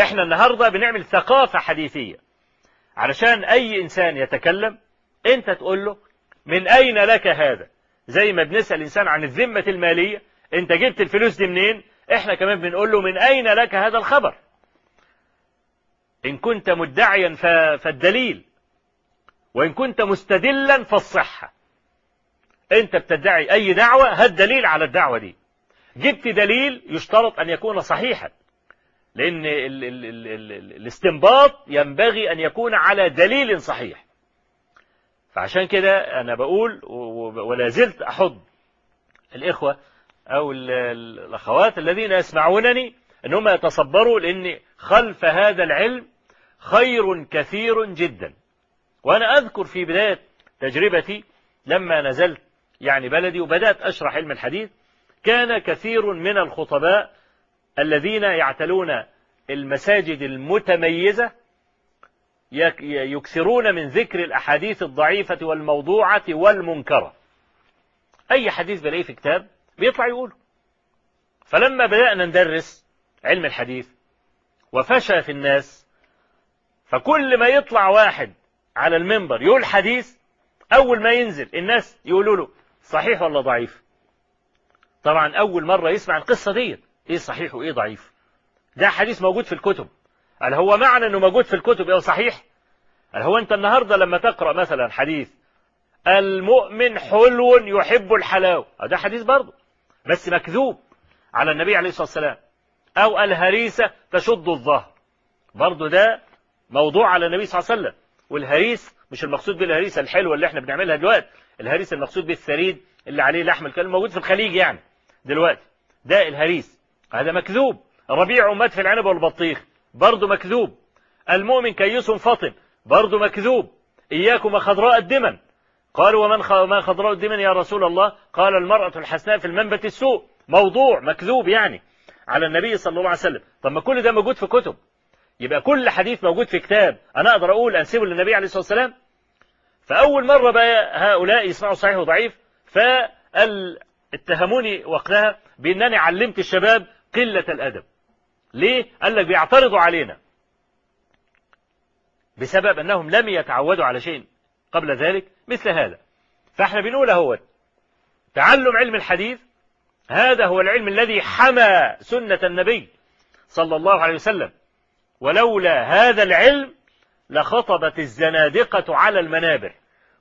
إحنا النهارده بنعمل ثقافة حديثية. علشان أي إنسان يتكلم أنت تقول له من أين لك هذا? زي ما بنسأل الإنسان عن الذمة المالية أنت جبت الفلوس دي منين؟ إحنا كمان بنقول له من أين لك هذا الخبر؟ إن كنت مدعيا فالدليل وإن كنت مستدلا فالصحة. أنت بتدعي أي دعوة هات دليل على الدعوة دي. جبت دليل يشترط أن يكون صحيحا. لأن ال ال ال ال ال الاستنباط ينبغي أن يكون على دليل صحيح. فعشان كده أنا بقول ولا زلت أحض الإخوة أو الأخوات الذين يسمعونني أنهم يتصبروا لأن خلف هذا العلم خير كثير جدا. وأنا أذكر في بداية تجربتي لما نزلت يعني بلدي وبدأت أشرح علم الحديث كان كثير من الخطباء الذين يعتلون المساجد المتميزة يكثرون من ذكر الأحاديث الضعيفة والموضوعة والمنكرة. أي حديث بلاقيه في كتاب بيطلع يقوله. فلما بدأنا ندرس علم الحديث وفشى في الناس فكل ما يطلع واحد على المنبر يقول حديث أول ما ينزل الناس يقولوا له صحيح ولا ضعيف؟ طبعا أول مرة يسمع القصة دي إيه صحيح وإيه ضعيف. ده حديث موجود في الكتب. هل هو معنى أنه موجود في الكتب إيه صحيح؟ هل هو أنت النهاردة لما تقرأ مثلا حديث المؤمن حلو يحب الحلاوة. ده حديث برضه. بس مكذوب على النبي عليه الصلاة والسلام. أو الهريسة تشد الظهر. برضه ده موضوع على النبي صلى الله عليه وسلم. والهريس مش المقصود بالهريسة الحلوة اللي إحنا بنعملها دلوقتي. الهريس المقصود بالثريد اللي عليه لحم الكلب موجود في الخليج يعني دلوقتي. ده الهريس. هذا مكذوب. ربيع مات في العنب والبطيخ برضه مكذوب. المؤمن كيس فطن برضه مكذوب. إياكم خضراء الدمن. قالوا ومن ما خضراء الدمن يا رسول الله؟ قال المرأة الحسناء في المنبت السوء. موضوع مكذوب يعني. على النبي صلى الله عليه وسلم. طب ما كل ده موجود في كتب. يبقى كل حديث موجود في كتاب. أنا أقدر أقول أنسبه للنبي عليه الصلاة والسلام؟ فأول مرة بقى هؤلاء يسمعوا صحيح وضعيف فاتهموني وقتها بأنني علمت الشباب قلة الأدب. ليه؟ قال لك بيعترضوا علينا. بسبب أنهم لم يتعودوا على شيء قبل ذلك مثل هذا. فإحنا بنقول هو تعلم علم الحديث هذا هو العلم الذي حمى سنة النبي صلى الله عليه وسلم. ولولا هذا العلم لخطبت الزنادقة على المنابر.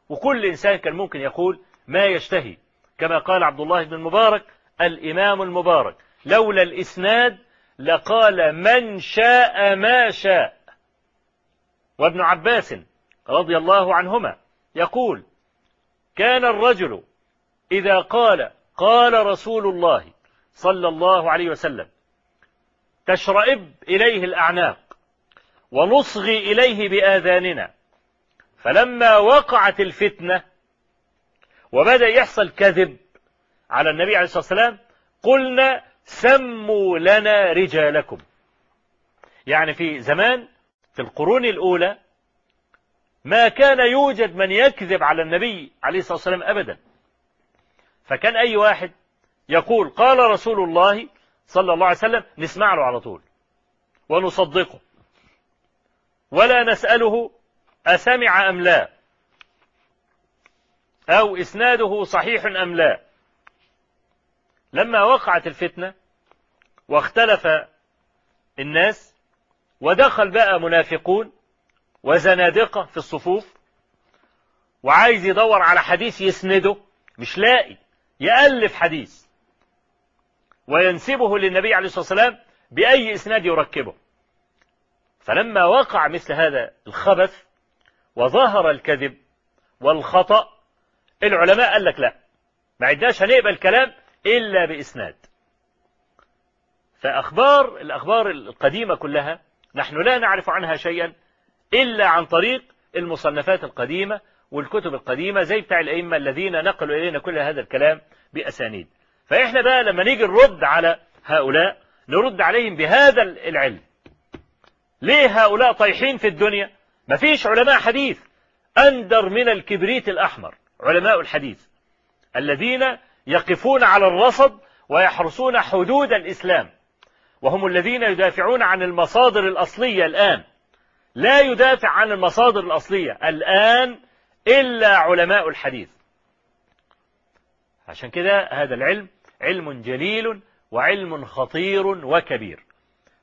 وكل إنسان كان ممكن يقول ما يشتهي. كما قال عبد الله بن المبارك الإمام المبارك. لولا الإسناد لقال من شاء ما شاء. وابن عباس رضي الله عنهما يقول كان الرجل إذا قال قال رسول الله صلى الله عليه وسلم تشرئب إليه الأعناق ونصغي إليه بآذاننا. فلما وقعت الفتنة وبدأ يحصل كذب على النبي عليه الصلاة والسلام قلنا سموا لنا رجالكم. يعني في زمان في القرون الأولى ما كان يوجد من يكذب على النبي عليه الصلاة والسلام أبدا. فكان أي واحد يقول قال رسول الله صلى الله عليه وسلم نسمع له على طول ونصدقه. ولا نسأله أسمع أم لا أو إسناده صحيح أم لا. لما وقعت الفتنة واختلف الناس ودخل بقى منافقون وزنادقة في الصفوف وعايز يدور على حديث يسنده مش لاقي يألف حديث وينسبه للنبي عليه الصلاة والسلام بأي إسناد يركبه. فلما وقع مثل هذا الخبث وظهر الكذب والخطأ العلماء قال لك لا ما عدناش هنقبل كلام إلا بإسناد. فأخبار الأخبار القديمة كلها نحن لا نعرف عنها شيئا إلا عن طريق المصنفات القديمة والكتب القديمة زي بتاع الأئمة الذين نقلوا إلينا كل هذا الكلام بأسانيد. فإحنا بقى لما نيجي نرد على هؤلاء نرد عليهم بهذا العلم. ليه هؤلاء طايحين في الدنيا؟ مفيش علماء حديث أندر من الكبريت الأحمر علماء الحديث الذين يقفون على الرصد ويحرسون حدود الإسلام. وهم الذين يدافعون عن المصادر الأصلية الآن. لا يدافع عن المصادر الأصلية الآن إلا علماء الحديث. عشان كده هذا العلم علم جليل وعلم خطير وكبير.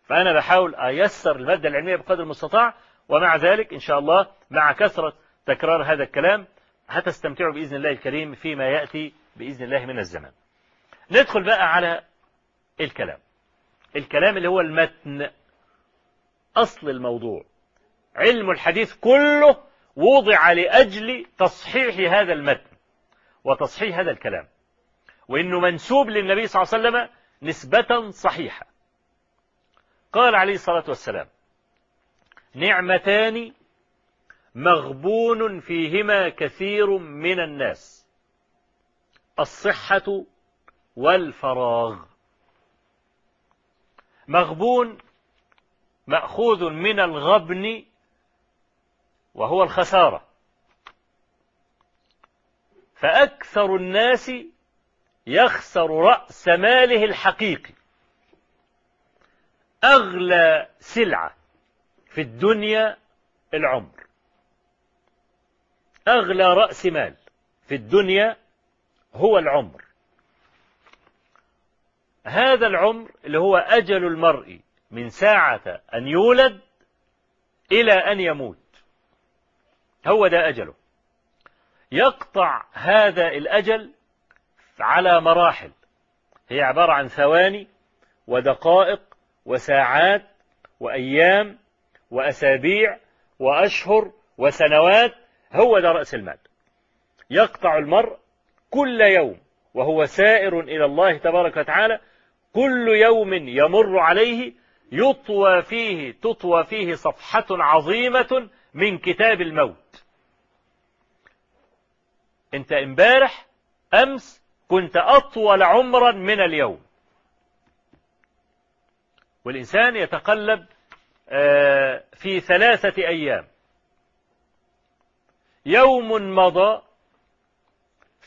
فأنا بحاول أيسر المادة العلمية بقدر المستطاع ومع ذلك إن شاء الله مع كثرة تكرار هذا الكلام هتستمتعوا بإذن الله الكريم فيما يأتي بإذن الله من الزمان. ندخل بقى على الكلام. الكلام اللي هو المتن أصل الموضوع. علم الحديث كله وضع لأجل تصحيح هذا المتن وتصحيح هذا الكلام. وإنه منسوب للنبي صلى الله عليه وسلم نسبة صحيحة. قال عليه الصلاة والسلام نعمتان مغبون فيهما كثير من الناس. الصحة والفراغ. مغبون مأخوذ من الغبن وهو الخسارة. فأكثر الناس يخسر رأس ماله الحقيقي. أغلى سلعة في الدنيا العمر. أغلى رأس مال في الدنيا هو العمر. هذا العمر اللي هو أجل المرء من ساعة أن يولد إلى أن يموت. هو ده أجله. يقطع هذا الأجل على مراحل. هي عبارة عن ثواني ودقائق وساعات وأيام وأسابيع وأشهر وسنوات. هو ده رأس المال. يقطع المرء كل يوم وهو سائر إلى الله تبارك وتعالى كل يوم يمر عليه يطوى فيه تطوى فيه صفحة عظيمة من كتاب الموت. انت امبارح أمس كنت أطول عمرا من اليوم. والإنسان يتقلب في ثلاثة أيام. يوم مضى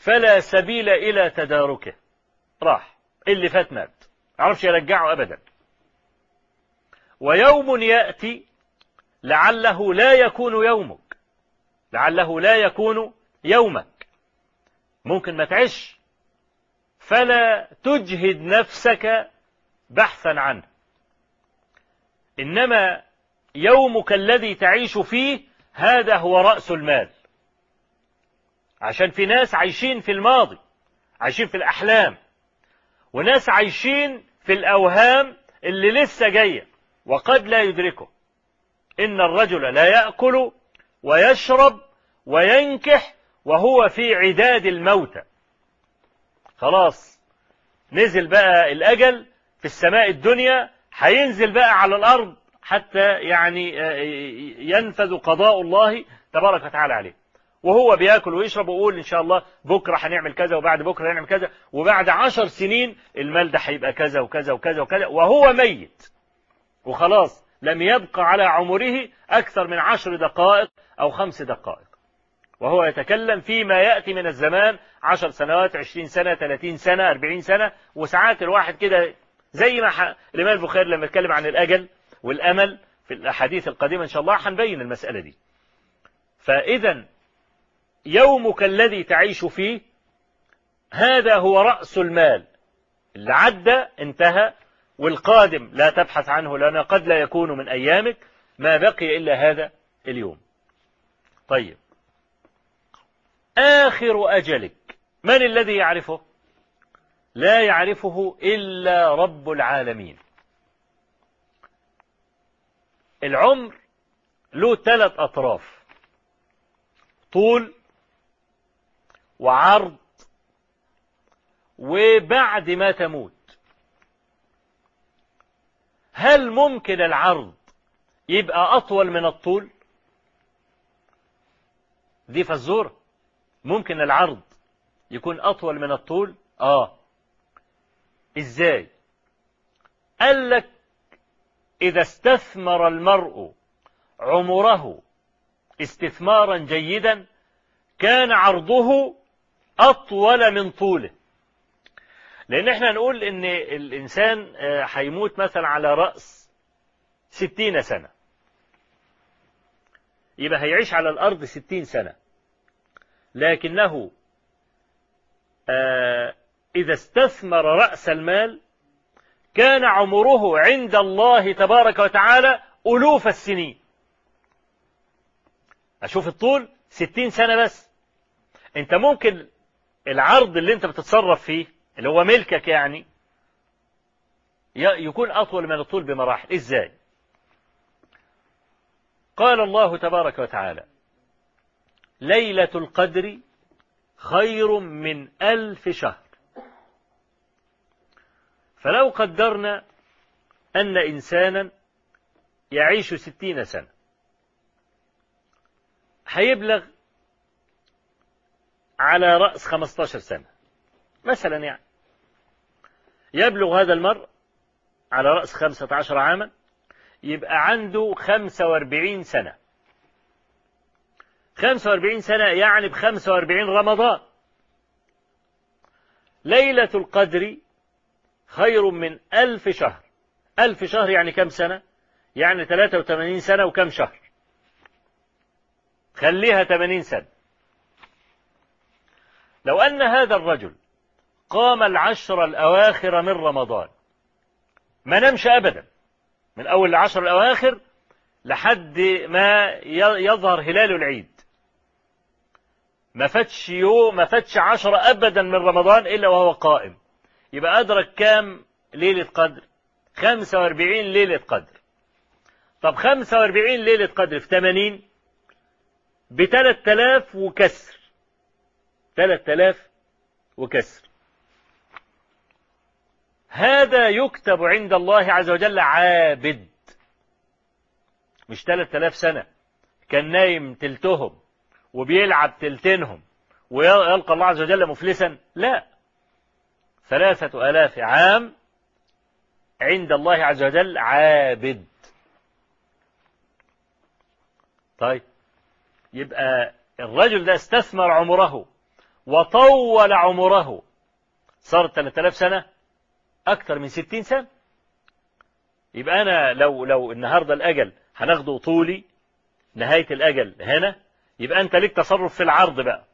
فلا سبيل إلى تداركه. راح. اللي فات مات. عرفش يرجعه ابدا. ويوم يأتي لعله لا يكون يومك. لعله لا يكون يومك. ممكن ما تعيش. فلا تجهد نفسك بحثا عنه. إنما يومك الذي تعيش فيه هذا هو رأس المال. عشان في ناس عايشين في الماضي عايشين في الأحلام وناس عايشين في الأوهام اللي لسه جاية وقد لا يدركه. إن الرجل لا يأكل ويشرب وينكح وهو في عداد الموتى. خلاص نزل بقى الأجل في السماء الدنيا هينزل بقى على الأرض حتى يعني ينفذ قضاء الله تبارك وتعالى عليه. وهو بياكل ويشرب ويقول إن شاء الله بكرة هنعمل كذا وبعد بكرة هنعمل كذا وبعد عشر سنين المال ده هيبقى كذا وكذا وكذا وكذا وهو ميت. وخلاص لم يبقى على عمره أكثر من عشر دقائق أو خمس دقائق. وهو يتكلم فيما يأتي من الزمان عشر سنوات عشرين سنة ثلاثين سنة أربعين سنة. وساعات الواحد كده زي ما. الإمام البخاري لما يتكلم عن الأجل والأمل في الأحاديث القديمة إن شاء الله هنبين المسألة دي. فإذا يومك الذي تعيش فيه هذا هو رأس المال. اللي عدى انتهى والقادم لا تبحث عنه لأنه قد لا يكون من أيامك. ما بقي إلا هذا اليوم. طيب. آخر أجلك. من الذي يعرفه؟ لا يعرفه إلا رب العالمين. العمر له ثلاث أطراف. طول وعرض وبعد ما تموت. هل ممكن العرض يبقى أطول من الطول؟ دي فزورة. ممكن العرض يكون أطول من الطول؟ آه. إزاي؟ قال لك إذا استثمر المرء عمره استثمارا جيدا كان عرضه أطول من طوله. لأن إحنا نقول إن الإنسان هيموت مثلا على رأس ستين سنة. يبقى هيعيش على الأرض ستين سنة. لكنه إذا استثمر رأس المال كان عمره عند الله تبارك وتعالى ألوف السنين. أشوف الطول ستين سنة بس. أنت ممكن العرض اللي أنت بتتصرف فيه اللي هو ملكك يعني يكون أطول من الطول بمراحل. إزاي؟ قال الله تبارك وتعالى ليلة القدر خير من ألف شهر. فلو قدرنا أن إنسانا يعيش ستين سنة هيبلغ على رأس خمستاشر سنة. مثلا يعني. يبلغ هذا المرء على رأس خمسة عشر عاما يبقى عنده خمسة وأربعين سنة. خمسة وأربعين سنة يعني بخمسة وأربعين رمضان. ليلة القدر خير من ألف شهر. ألف شهر يعني كم سنة؟ يعني 83 سنة وكم شهر؟ خليها 80 سنة. لو أن هذا الرجل قام العشر الأواخر من رمضان ما نمشي أبدا. من أول العشر الأواخر لحد ما يظهر هلال العيد. ما فاتش يوم ما فاتش عشرة أبدا من رمضان إلا وهو قائم. يبقى أدرك كام ليلة قدر؟ 45 ليلة قدر. طب 45 ليلة قدر في 80 ب 3000 وكسر. 3000 وكسر. هذا يكتب عند الله عز وجل عابد. مش 3000 سنة. كان نايم تلتهم وبيلعب تلتينهم ويلقى الله عز وجل مفلسا. لا. ثلاثة آلاف عام عند الله عز وجل عابد. طيب. يبقى الرجل ده استثمر عمره. وطول عمره. صارت 3000 سنة أكثر من 60 سنة. يبقى أنا لو لو النهاردة الأجل هناخده طولي نهاية الأجل هنا يبقى أنت ليك تصرف في العرض بقى.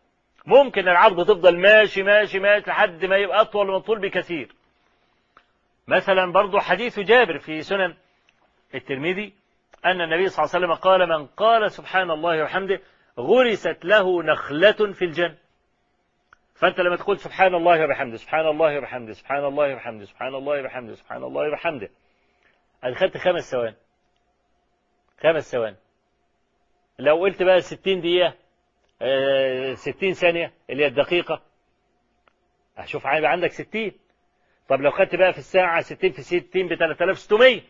ممكن العرض تفضل ماشي ماشي ماشي لحد ما يبقى أطول من طول بكثير. مثلا برضو حديث جابر في سنن الترمذي أن النبي صلى الله عليه وسلم قال من قال سبحان الله وحمده غرست له نخلة في الجنة. فأنت لما تقول سبحان الله وبحمده سبحان الله وبحمده سبحان الله وبحمده سبحان الله وبحمده سبحان الله وبحمده أدخلت خمس ثواني خمس ثواني لو قلت بقى 60 دقيقة آه 60 ثانية اللي هي الدقيقة هشوف عندك 60 طب لو خدت بقى في الساعة 60 في 60 ب 3600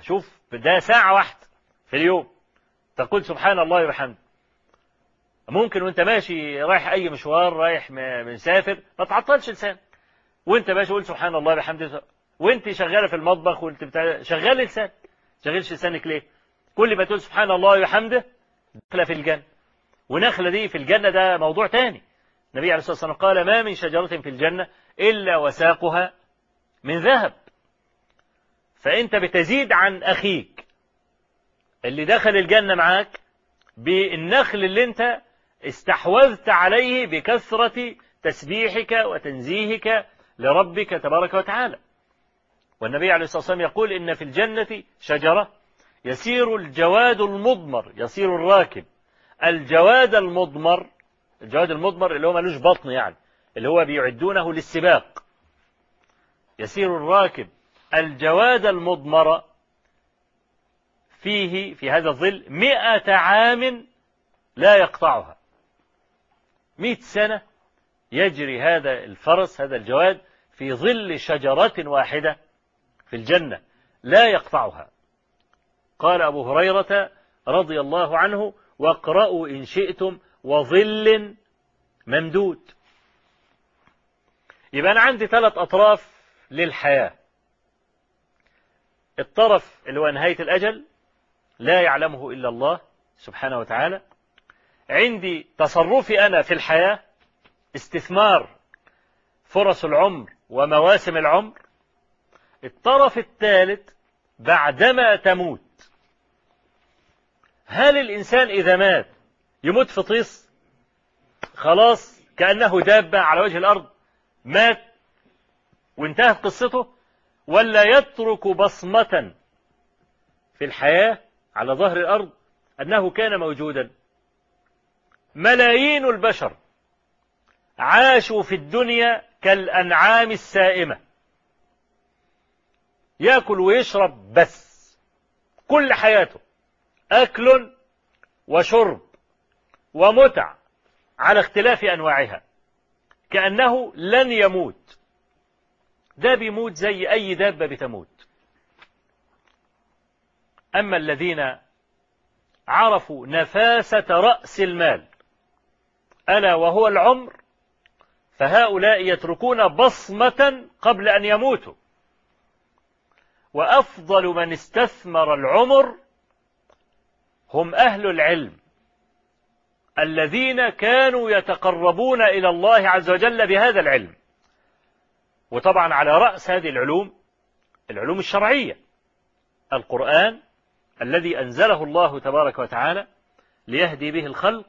شوف ده ساعة واحدة في اليوم. تقول سبحان الله وبحمده. ممكن وانت ماشي رايح أي مشوار رايح مسافر ما تعطلش لسان وانت ماشي قول سبحان الله وبحمده وانت شغالة في المطبخ وانت بتاع شغال لسان شغلش لسانك ليه؟ كل ما تقول سبحان الله وبحمده نخله في الجنة. ونخله دي في الجنة ده موضوع تاني. النبي عليه الصلاة والسلام قال ما من شجرة في الجنة إلا وساقها من ذهب. فأنت بتزيد عن أخيك. اللي دخل الجنة معاك بالنخل اللي انت استحوذت عليه بكثرة تسبيحك وتنزيهك لربك تبارك وتعالى. والنبي عليه الصلاة والسلام يقول إن في الجنة شجرة يسير الجواد المضمر يسير الراكب. الجواد المضمر الجواد المضمر اللي هو ملوش بطن يعني اللي هو بيعدونه للسباق. يسير الراكب. الجواد المضمر فيه في هذا الظل مئة عام لا يقطعها. مئة سنة يجري هذا الفرس هذا الجواد في ظل شجرة واحدة في الجنة لا يقطعها. قال أبو هريرة رضي الله عنه واقرأوا إن شئتم وظل ممدود. يبقى أنا عندي ثلاث أطراف للحياة. الطرف اللي هو نهاية الأجل لا يعلمه إلا الله سبحانه وتعالى. عندي تصرفي أنا في الحياة استثمار فرص العمر ومواسم العمر. الطرف الثالث بعدما تموت هل الإنسان إذا مات يموت في طيس؟ خلاص كأنه دابة على وجه الأرض مات وانتهت قصته؟ ولا يترك بصمة في الحياة على ظهر الأرض أنه كان موجودا؟ ملايين البشر عاشوا في الدنيا كالأنعام السائمة. يأكل ويشرب بس. كل حياته أكل وشرب ومتع على اختلاف أنواعها. كأنه لن يموت. ده بيموت زي أي دابة بتموت. أما الذين عرفوا نفاسة رأس المال ألا وهو العمر فهؤلاء يتركون بصمة قبل أن يموتوا. وأفضل من استثمر العمر هم أهل العلم الذين كانوا يتقربون إلى الله عز وجل بهذا العلم. وطبعا على رأس هذه العلوم العلوم الشرعية القرآن الذي أنزله الله تبارك وتعالى ليهدي به الخلق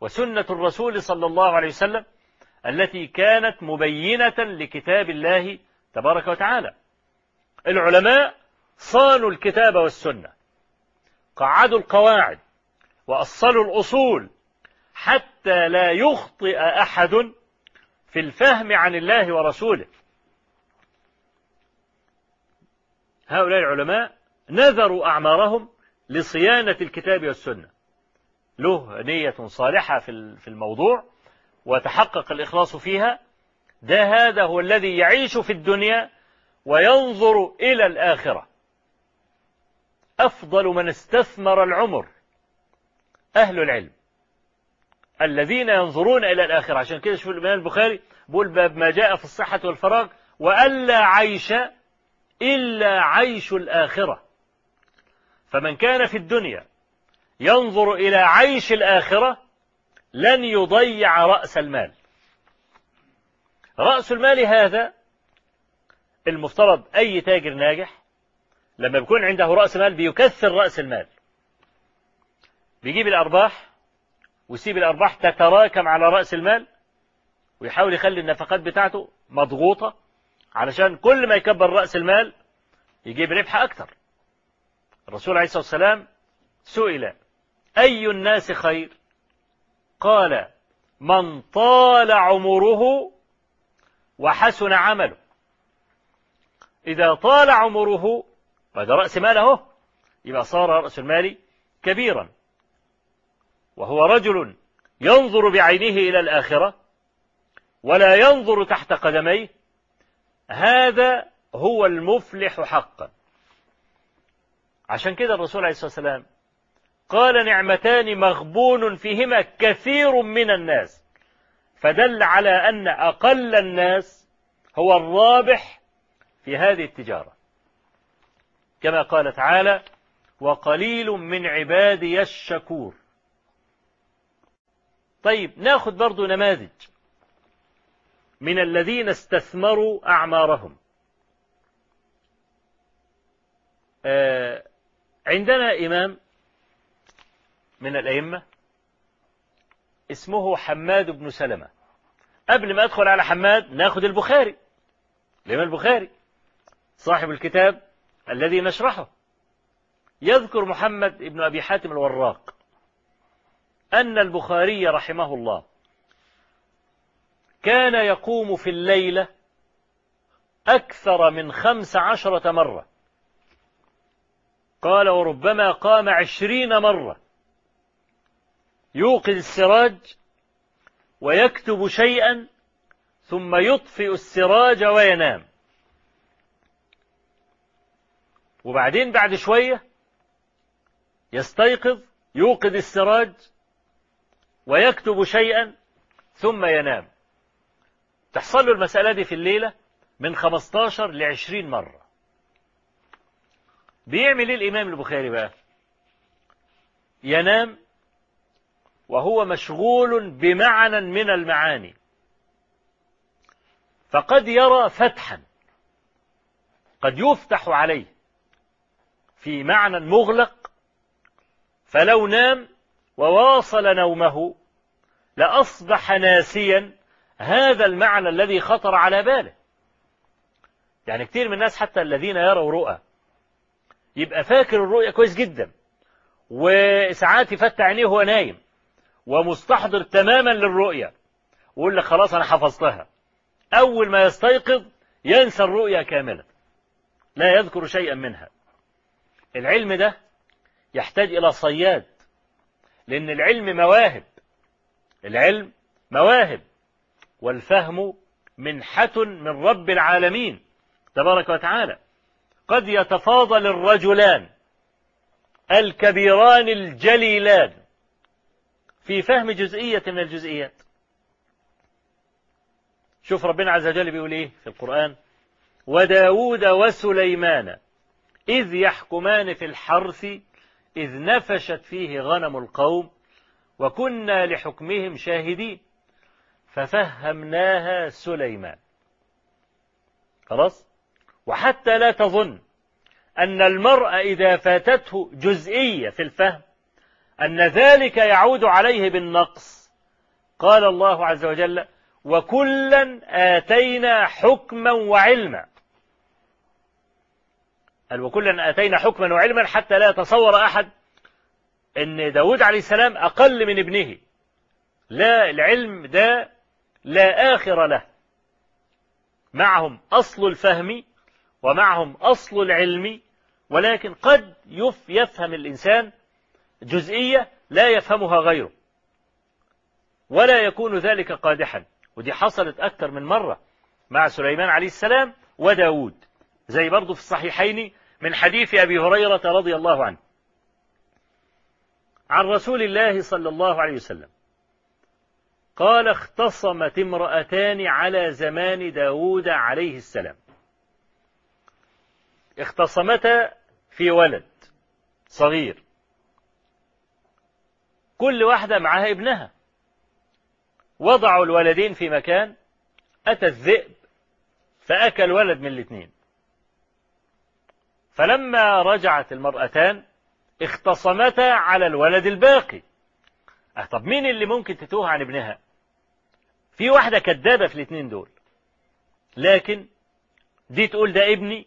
وسنة الرسول صلى الله عليه وسلم التي كانت مبينة لكتاب الله تبارك وتعالى. العلماء صانوا الكتاب والسنة قعدوا القواعد وأصلوا الأصول حتى لا يخطئ أحد في الفهم عن الله ورسوله. هؤلاء العلماء نذروا أعمارهم لصيانة الكتاب والسنة. له نية صالحة في الموضوع وتحقق الإخلاص فيها. ده هذا هو الذي يعيش في الدنيا وينظر إلى الآخرة. أفضل من استثمر العمر. أهل العلم. الذين ينظرون إلى الآخرة. عشان كده شوف الإمام البخاري بيقول باب ما جاء في الصحة والفراغ وألا عيش إلا عيش الآخرة. فمن كان في الدنيا ينظر إلى عيش الآخرة لن يضيع رأس المال. رأس المال هذا المفترض أي تاجر ناجح لما بيكون عنده رأس مال بيكثر رأس المال. بيجيب الأرباح ويسيب الأرباح تتراكم على رأس المال ويحاول يخلي النفقات بتاعته مضغوطة علشان كل ما يكبر رأس المال يجيب ربح أكثر. الرسول عليه الصلاة والسلام سئل أي الناس خير؟ قال من طال عمره وحسن عمله. إذا طال عمره وهذا رأس ماله يبقى صار رأس المال كبيرا. وهو رجل ينظر بعينه إلى الآخرة ولا ينظر تحت قدميه. هذا هو المفلح حقا. عشان كده الرسول عليه الصلاة والسلام قال نعمتان مغبون فيهما كثير من الناس. فدل على أن أقل الناس هو الرابح في هذه التجارة. كما قال تعالى وقليل من عبادي الشكور طيب ناخذ برضو نماذج من الذين استثمروا أعمارهم. آه عندنا إمام من الأئمة. اسمه حماد بن سلمة. قبل ما أدخل على حماد ناخد البخاري. الإمام البخاري؟ صاحب الكتاب الذي نشرحه. يذكر محمد بن أبي حاتم الوراق أن البخاري رحمه الله كان يقوم في الليلة أكثر من خمس عشرة مرة. قال وربما قام عشرين مرة. يوقد السراج ويكتب شيئا ثم يطفئ السراج وينام. وبعدين بعد شوية يستيقظ يوقد السراج ويكتب شيئا ثم ينام. تحصل له المسألة دي في الليلة من 15 ل 20 مرة. بيعمل إيه الإمام البخاري بقى؟ ينام وهو مشغول بمعنى من المعاني. فقد يرى فتحا. قد يفتح عليه في معنى مغلق فلو نام وواصل نومه لأصبح ناسيا. هذا المعنى الذي خطر على باله. يعني كتير من الناس حتى الذين يروا رؤى يبقى فاكر الرؤيا كويس جدا وساعات يفتح عينيه وهو نايم. ومستحضر تماما للرؤيا ويقول لك خلاص أنا حفظتها. أول ما يستيقظ ينسى الرؤيا كاملة. لا يذكر شيئا منها. العلم ده يحتاج إلى صياد. لأن العلم مواهب. العلم مواهب. والفهم منحة من رب العالمين. تبارك وتعالى. قد يتفاضل الرجلان. الكبيران الجليلان. في فهم جزئية من الجزئيات. شوف ربنا عز وجل بيقول إيه في القرآن؟ وداود وسليمان إذ يحكمان في الحرث إذ نفشت فيه غنم القوم وكنا لحكمهم شاهدين ففهمناها سليمان. خلاص؟ وحتى لا تظن أن المرء إذا فاتته جزئية في الفهم أن ذلك يعود عليه بالنقص. قال الله عز وجل وكلا آتينا حكما وعلما. قال وكلا آتينا حكما وعلما حتى لا يتصور أحد أن داود عليه السلام أقل من ابنه. لا العلم ده لا آخر له. معهم أصل الفهم ومعهم أصل العلم ولكن قد يفهم الإنسان جزئية لا يفهمها غيره. ولا يكون ذلك قادحا. ودي حصلت أكثر من مرة مع سليمان عليه السلام وداود. زي برضو في الصحيحين من حديث أبي هريرة رضي الله عنه. عن رسول الله صلى الله عليه وسلم. قال اختصمت امرأتان على زمان داود عليه السلام. اختصمتا في ولد صغير. كل واحدة معها ابنها. وضعوا الولدين في مكان أتى الذئب فأكل ولد من الاثنين. فلما رجعت المرأتان اختصمتا على الولد الباقي. أه طب مين اللي ممكن تتوه عن ابنها؟ في واحدة كدابة في الاثنين دول. لكن دي تقول ده ابني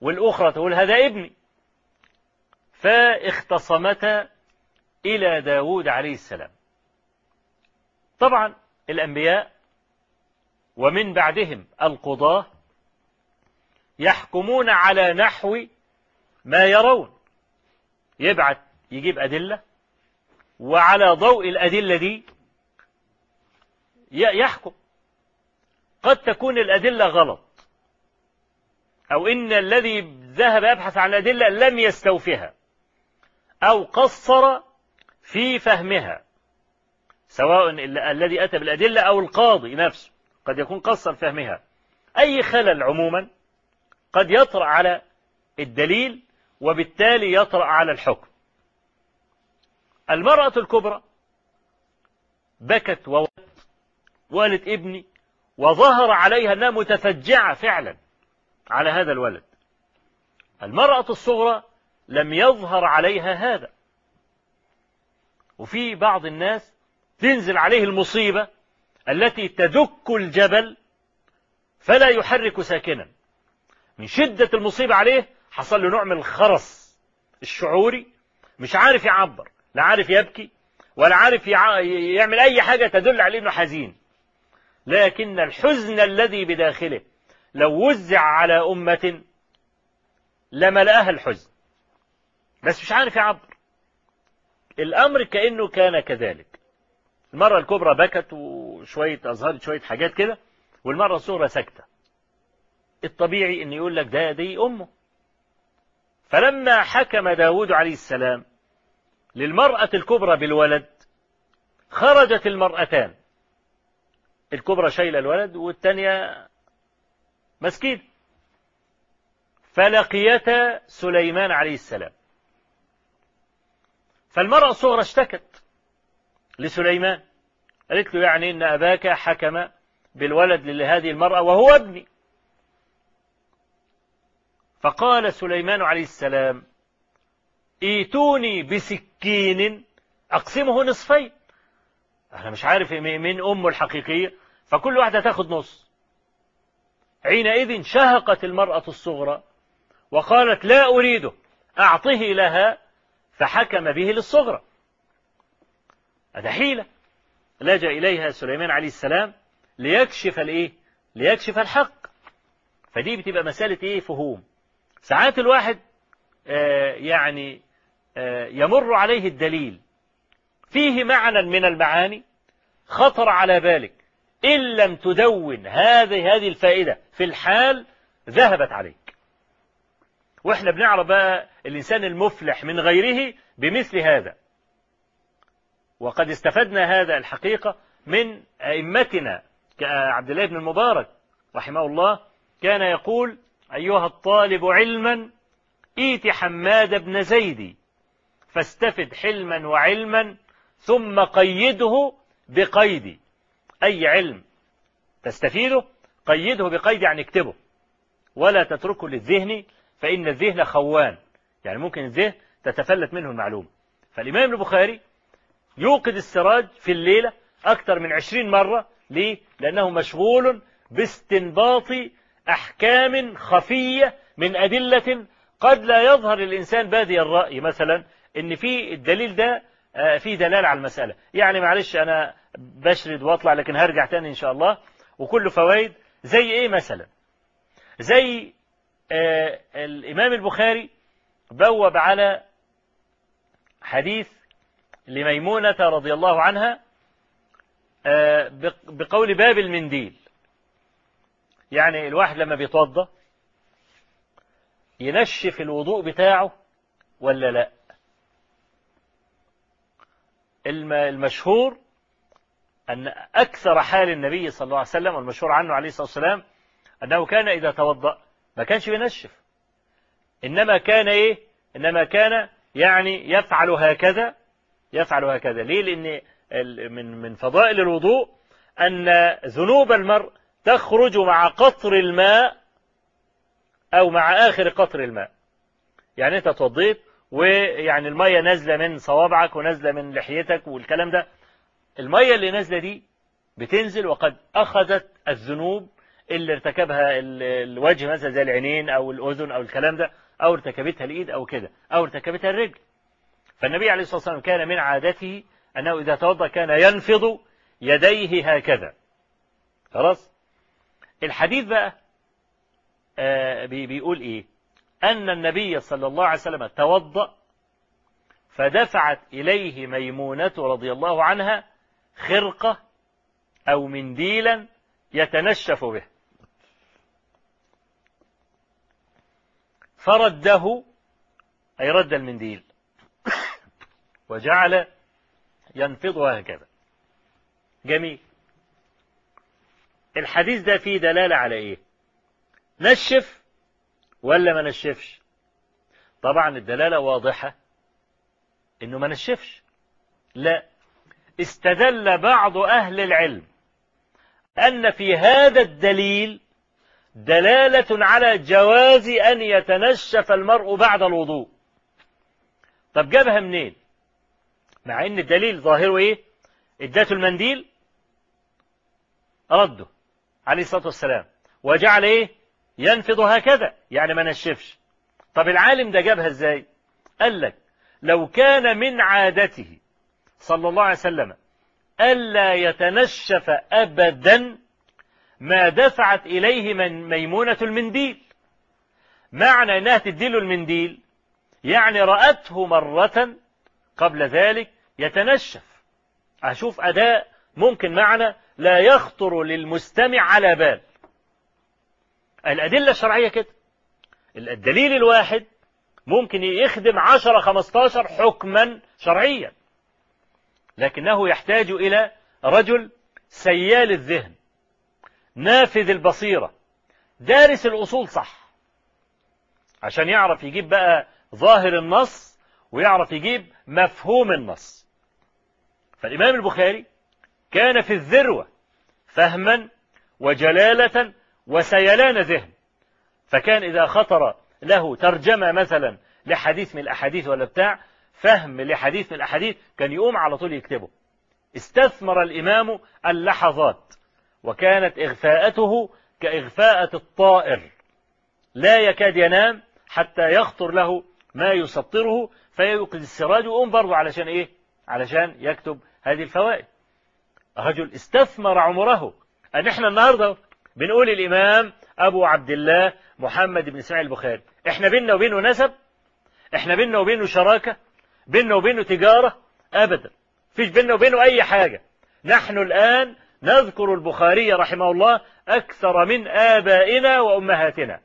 والأخرى تقول هذا ابني. فاختصمتا إلى داود عليه السلام. طبعا الأنبياء ومن بعدهم القضاة يحكمون على نحو ما يرون. يبعت يجيب أدلة وعلى ضوء الأدلة دي يحكم. قد تكون الأدلة غلط أو إن الذي ذهب يبحث عن الأدلة لم يستوفها أو قصر في فهمها سواء الذي أتى بالأدلة أو القاضي نفسه قد يكون قصر فهمها. أي خلل عموما قد يطرأ على الدليل وبالتالي يطرأ على الحكم. المرأة الكبرى بكت وولت والد ابني وظهر عليها أنها متفجعة فعلا على هذا الولد. المرأة الصغرى لم يظهر عليها هذا. وفي بعض الناس تنزل عليه المصيبة التي تدك الجبل فلا يحرك ساكنا. من شدة المصيبة عليه حصل له نوع من الخرس الشعوري مش عارف يعبر لا عارف يبكي ولا عارف يعمل أي حاجة تدل عليه أنه حزين. لكن الحزن الذي بداخله لو وزع على أمة لملأها الحزن. بس مش عارف يعبر. الأمر كأنه كان كذلك. المرة الكبرى بكت وشوية أظهرت شوية حاجات كده والمرة الصغرى سكتة الطبيعي أن يقول لك ده دي أمه. فلما حكم داود عليه السلام للمرأة الكبرى بالولد خرجت المرأتان. الكبرى شايلة الولد والثانية مسكين. فلقيتا سليمان عليه السلام. فالمرأة الصغرى اشتكت لسليمان. قالت له يعني إن أباك حكم بالولد لهذه المرأة وهو ابني. فقال سليمان عليه السلام إيتوني بسكين أقسمه نصفين. أنا مش عارف مين أمه الحقيقية. فكل واحدة تاخد نص. حينئذ شهقت المرأة الصغرى وقالت لا أريده أعطه لها فحكم به للصغرى. هذا حيلة لجأ إليها سليمان عليه السلام ليكشف الإيه؟ ليكشف الحق. فدي بتبقى مسألة إيه؟ فهوم. ساعات الواحد آه يعني آه يمر عليه الدليل. فيه معنى من المعاني. خطر على بالك. إن لم تدون هذه هذه الفائدة في الحال ذهبت عليك. وإحنا بنعرف بقى الإنسان المفلح من غيره بمثل هذا. وقد استفدنا هذا الحقيقة من أئمتنا كعبد الله بن المبارك رحمه الله كان يقول أيها الطالب علما إيت حماد بن زيد فاستفد حلما وعلما ثم قيده بقيد. أي علم تستفيده قيده بقيد يعني اكتبه. ولا تتركه للذهن فإن الذهن خوان. يعني ممكن الذهن تتفلت منه المعلومة. فالإمام البخاري يوقد السراج في الليلة أكثر من عشرين مرة ليه؟ لأنه مشغول باستنباط أحكام خفية من أدلة قد لا يظهر الإنسان بادي الرأي. مثلا إن في الدليل ده في دلالة على المسألة. يعني معلش أنا بشرد وأطلع لكن هرجع تاني إن شاء الله. وكل فوائد زي إيه مثلا؟ زي آه الإمام البخاري بوب على حديث لميمونة رضي الله عنها آه بقول باب المنديل. يعني الواحد لما بيتوضى ينشف الوضوء بتاعه ولا لا؟ المشهور أن أكثر حال النبي صلى الله عليه وسلم والمشهور عنه عليه الصلاة والسلام أنه كان إذا توضأ ما كانش بينشف. إنما كان إيه؟ إنما كان يعني يفعل هكذا يفعل هكذا. ليه؟ لأن من من فضائل الوضوء أن ذنوب المرء تخرج مع قطر الماء أو مع آخر قطر الماء. يعني أنت توضيت ويعني المية نازلة من صوابعك ونازلة من لحيتك والكلام ده. المية اللي نازلة دي بتنزل وقد أخذت الذنوب اللي ارتكبها الوجه مثلا زي العينين أو الأذن أو الكلام ده أو ارتكبتها الإيد أو كده أو ارتكبتها الرجل. فالنبي عليه الصلاة والسلام كان من عادته أنه إذا توضأ كان ينفض يديه هكذا. خلاص؟ الحديث بقى آه بيقول إيه؟ أن النبي صلى الله عليه وسلم توضأ فدفعت إليه ميمونة رضي الله عنها خرقة أو منديلا يتنشف به. فرده أي رد المنديل. وجعل ينفضها هكذا جميل. الحديث ده فيه دلالة على إيه؟ نشف ولا ما نشفش؟ طبعا الدلالة واضحة إنه ما نشفش. لا. استدل بعض أهل العلم أن في هذا الدليل دلالة على جواز أن يتنشف المرء بعد الوضوء. طب جابها منين؟ مع إن الدليل ظاهره إيه؟ اداته المنديل؟ رده عليه الصلاة والسلام. وجعل إيه؟ ينفض هكذا يعني ما نشفش. طب العالم ده جابها إزاي؟ قال لك لو كان من عادته صلى الله عليه وسلم ألا يتنشف أبدا ما دفعت إليه من ميمونة المنديل. معنى أنها تديله المنديل يعني رأته مرة قبل ذلك يتنشف. أشوف أداء ممكن معنى لا يخطر للمستمع على بال. الأدلة الشرعية كده. الدليل الواحد ممكن يخدم عشرة خمستاشر حكما شرعيا لكنه يحتاج إلى رجل سيال الذهن. نافذ البصيرة. دارس الأصول صح. عشان يعرف يجيب بقى ظاهر النص ويعرف يجيب مفهوم النص. فالإمام البخاري كان في الذروة فهما وجلالة وسيلان ذهن. فكان إذا خطر له ترجمة مثلا لحديث من الأحاديث ولا بتاع فهم لحديث من الأحاديث كان يقوم على طول يكتبه. استثمر الإمام اللحظات. وكانت إغفاءته كإغفاءة الطائر. لا يكاد ينام حتى يخطر له ما يسطره فيوقد السراج ويقوم برضه علشان إيه؟ علشان يكتب هذه الفوائد. رجل استثمر عمره. أن إحنا النهاردة بنقول الإمام أبو عبد الله محمد بن إسماعيل البخاري إحنا بيننا وبينه نسب إحنا بيننا وبينه شراكة بيننا وبينه تجارة أبدا. فيش بيننا وبينه أي حاجة. نحن الآن نذكر البخاري رحمه الله أكثر من آبائنا وأمهاتنا.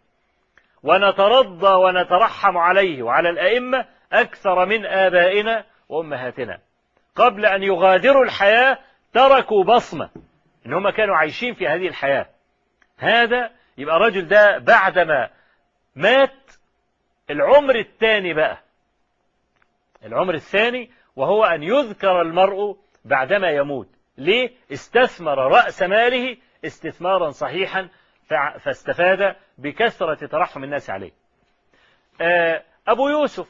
ونترضى ونترحم عليه وعلى الأئمة أكثر من آبائنا وأمهاتنا. قبل أن يغادروا الحياة تركوا بصمة إن هم كانوا عايشين في هذه الحياة. هذا يبقى الرجل ده بعدما مات العمر الثاني بقى. العمر الثاني وهو أن يذكر المرء بعدما يموت. ليه؟ استثمر رأس ماله استثمارا صحيحا فاستفاد بكثرة ترحم الناس عليه. أبو يوسف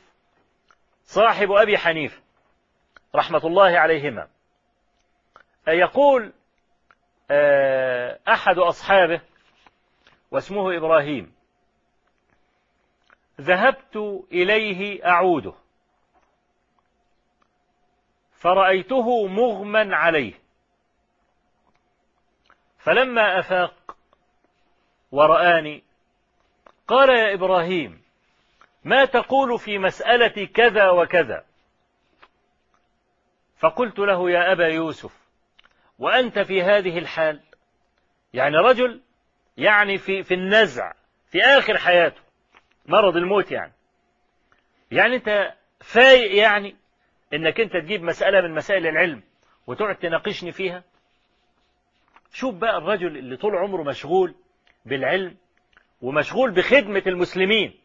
صاحب أبي حنيفة رحمة الله عليهما يقول أحد أصحابه واسمه إبراهيم ذهبت إليه أعوده فرأيته مغمى عليه فلما أفاق ورآني قال يا إبراهيم ما تقول في مسألة كذا وكذا؟ فقلت له يا أبا يوسف وأنت في هذه الحال؟ يعني رجل يعني في في النزع في آخر حياته مرض الموت يعني. يعني أنت فايق يعني إنك أنت تجيب مسألة من مسائل العلم وتقعد تناقشني فيها؟ شوف بقى الرجل اللي طول عمره مشغول بالعلم ومشغول بخدمة المسلمين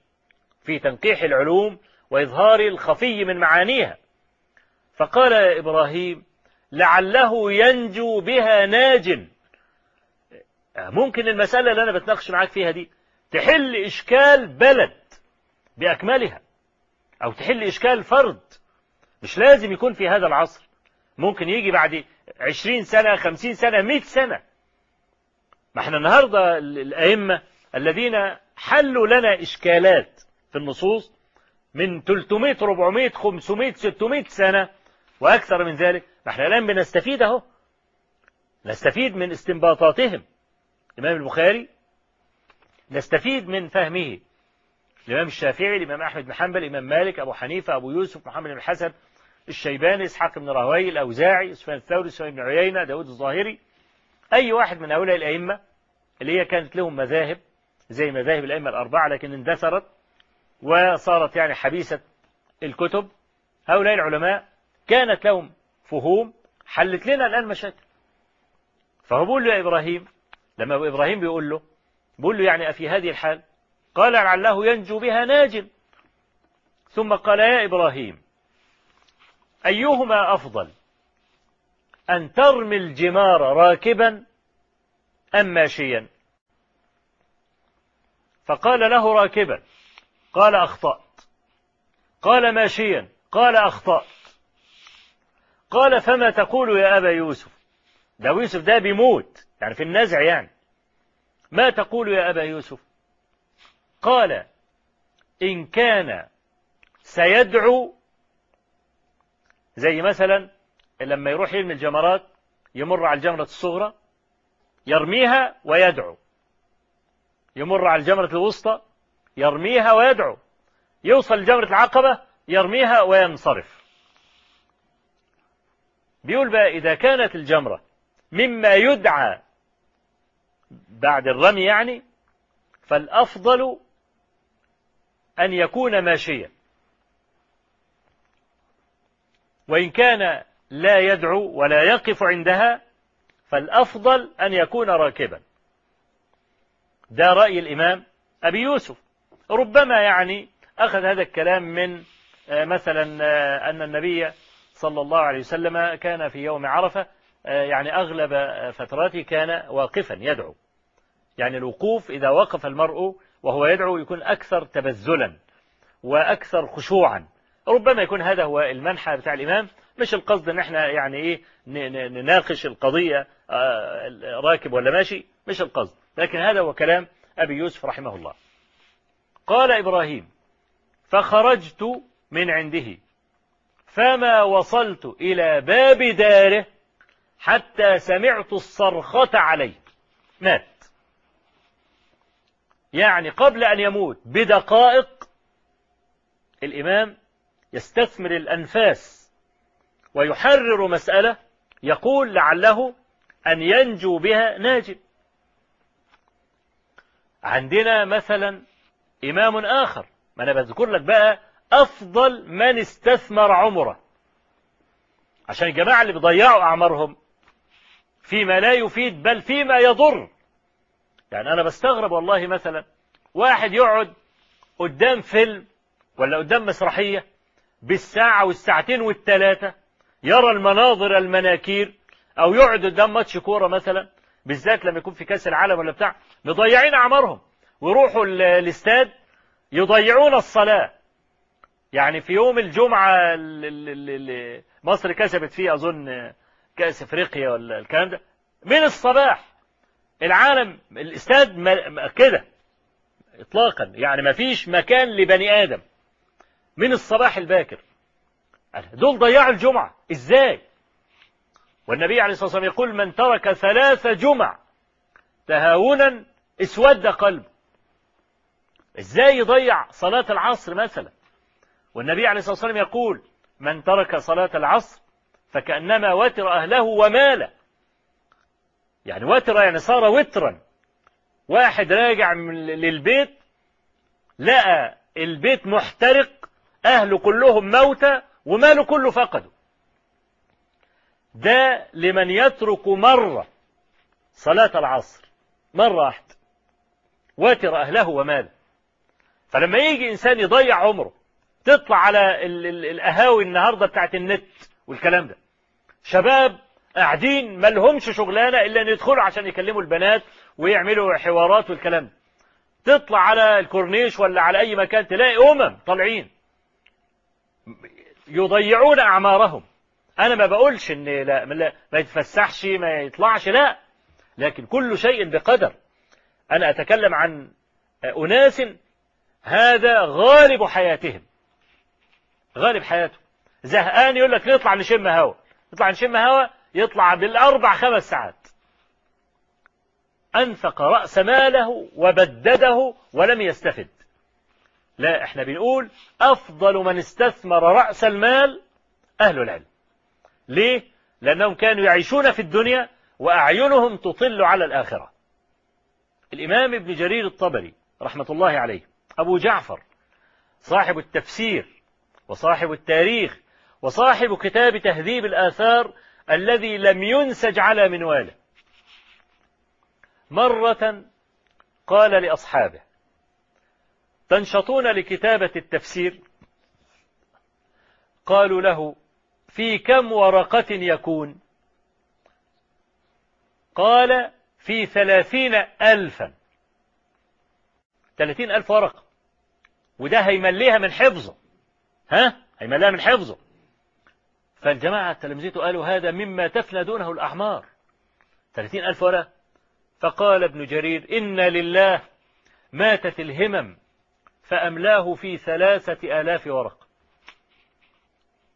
في تنقيح العلوم وإظهار الخفي من معانيها. فقال يا إبراهيم لعله ينجو بها ناج. ممكن المسألة اللي أنا بتناقش معاك فيها دي تحل إشكال بلد بأكملها أو تحل إشكال فرد. مش لازم يكون في هذا العصر. ممكن يجي بعد عشرين سنة خمسين سنة مئة سنة. ما إحنا النهاردة الأئمة الذين حلوا لنا إشكالات في النصوص من 300 400 500 600 سنة وأكثر من ذلك. ما إحنا الآن بنستفيد أهو. نستفيد من استنباطاتهم. الإمام البخاري نستفيد من فهمه. الإمام الشافعي الإمام أحمد بن حنبل الإمام مالك أبو حنيفة أبو يوسف محمد بن الحسن الشيباني إسحاق بن راهوي الأوزاعي سفيان الثوري سفيان بن عيينة داود الظاهري. أي واحد من هؤلاء الأئمة اللي هي كانت لهم مذاهب زي مذاهب الأئمة الأربعة لكن اندثرت وصارت يعني حبيسة الكتب هؤلاء العلماء كانت لهم فهوم حلت لنا الآن مشاكل. فهو بيقول له يا إبراهيم لما إبراهيم بيقول له بيقول له يعني أفي هذه الحال؟ قال لعله ينجو بها ناج. ثم قال يا إبراهيم أيهما أفضل؟ أن ترمي الجمار راكبا أم ماشيا؟ فقال له راكبا. قال أخطأت. قال ماشيا. قال أخطأت. قال فما تقول يا أبا يوسف؟ ده يوسف ده بيموت. يعني في النزع يعني. ما تقول يا أبا يوسف؟ قال إن كان سيدعو زي مثلا لما يروح يرمي الجمرات يمر على الجمرة الصغرى يرميها ويدعو. يمر على الجمرة الوسطى يرميها ويدعو. يوصل لجمرة العقبة يرميها وينصرف. بيقول بقى إذا كانت الجمرة مما يدعى بعد الرمي يعني فالأفضل أن يكون ماشيا. وإن كان لا يدعو ولا يقف عندها فالأفضل أن يكون راكبا. ده رأي الإمام أبي يوسف. ربما يعني أخذ هذا الكلام من مثلا أن النبي صلى الله عليه وسلم كان في يوم عرفة يعني أغلب فتراته كان واقفا يدعو. يعني الوقوف إذا وقف المرء وهو يدعو يكون أكثر تبذلا وأكثر خشوعا. ربما يكون هذا هو المنحى بتاع الإمام. مش القصد إن إحنا يعني إيه نناقش القضية راكب ولا ماشي. مش القصد. لكن هذا هو كلام أبي يوسف رحمه الله. قال إبراهيم فخرجت من عنده فما وصلت إلى باب داره حتى سمعت الصرخة عليه. مات. يعني قبل أن يموت بدقائق الإمام يستثمر الأنفاس ويحرر مسألة يقول لعله أن ينجو بها ناجٍ عندنا مثلا إمام آخر ما أنا بذكر لك بقى أفضل من استثمر عمره. عشان الجماعة اللي بيضيعوا أعمارهم فيما لا يفيد بل فيما يضر. يعني أنا بستغرب والله مثلا واحد يقعد قدام فيلم ولا قدام مسرحية بالساعة والساعتين والثلاثة يرى المناظر المناكير أو يقعد قدام ماتش كورة مثلا بالذات لما يكون في كأس العالم ولا بتاع مضيعين أعمارهم. ويروحوا الاستاد يضيعون الصلاة. يعني في يوم الجمعة اللي مصر كسبت فيه أظن كأس أفريقيا ولا الكلام ده. من الصباح العالم الاستاد كده إطلاقا. يعني ما فيش مكان لبني آدم. من الصباح الباكر. دول ضيعوا الجمعة. إزاي؟ والنبي عليه الصلاة والسلام يقول من ترك ثلاث جمع تهاونا اسود قلبه إزاي يضيع صلاة العصر مثلا؟ والنبي عليه الصلاة والسلام يقول من ترك صلاة العصر فكأنما وتر أهله وماله. يعني وتر يعني صار وترا. واحد راجع للبيت لقى البيت محترق أهله كلهم موتى وماله كله فقده ده لمن يترك مرة صلاة العصر مرة واحدة واتر أهله وماله. فلما يجي إنسان يضيع عمره تطلع على ال ال القهاوي النهاردة بتاعت النت والكلام ده. شباب قاعدين ما لهمش شغلانة إلا أن يدخلوا عشان يكلموا البنات ويعملوا حوارات والكلام ده. تطلع على الكورنيش ولا على أي مكان تلاقي أمم طالعين. يضيعون أعمارهم. أنا ما بقولش إن لا ما يتفسحش ما يطلعش لا. لكن كل شيء بقدر. أنا أتكلم عن أناس هذا غالب حياتهم. غالب حياته زهقان يقول لك نطلع نشم هوا. نطلع نشم هوا يطلع بالأربع خمس ساعات. أنفق رأس ماله وبدده ولم يستفد. لا إحنا بنقول أفضل من استثمر رأس المال أهل العلم. ليه؟ لأنهم كانوا يعيشون في الدنيا وأعينهم تطل على الآخرة. الإمام ابن جرير الطبري رحمة الله عليه أبو جعفر صاحب التفسير وصاحب التاريخ وصاحب كتاب تهذيب الآثار الذي لم ينسج على منواله. مرة قال لأصحابه تنشطون لكتابة التفسير؟ قالوا له في كم ورقة يكون؟ قال في ثلاثين ألفا. ثلاثين ألف ورقة. وده هيمليها من حفظه. ها؟ هيمليها من حفظه. فالجماعة تلامذته قالوا هذا مما تفنى دونه الأحمار. ثلاثين ألف ورقة. فقال ابن جرير إن لله ماتت الهمم فأملاه في ثلاثة آلاف ورقة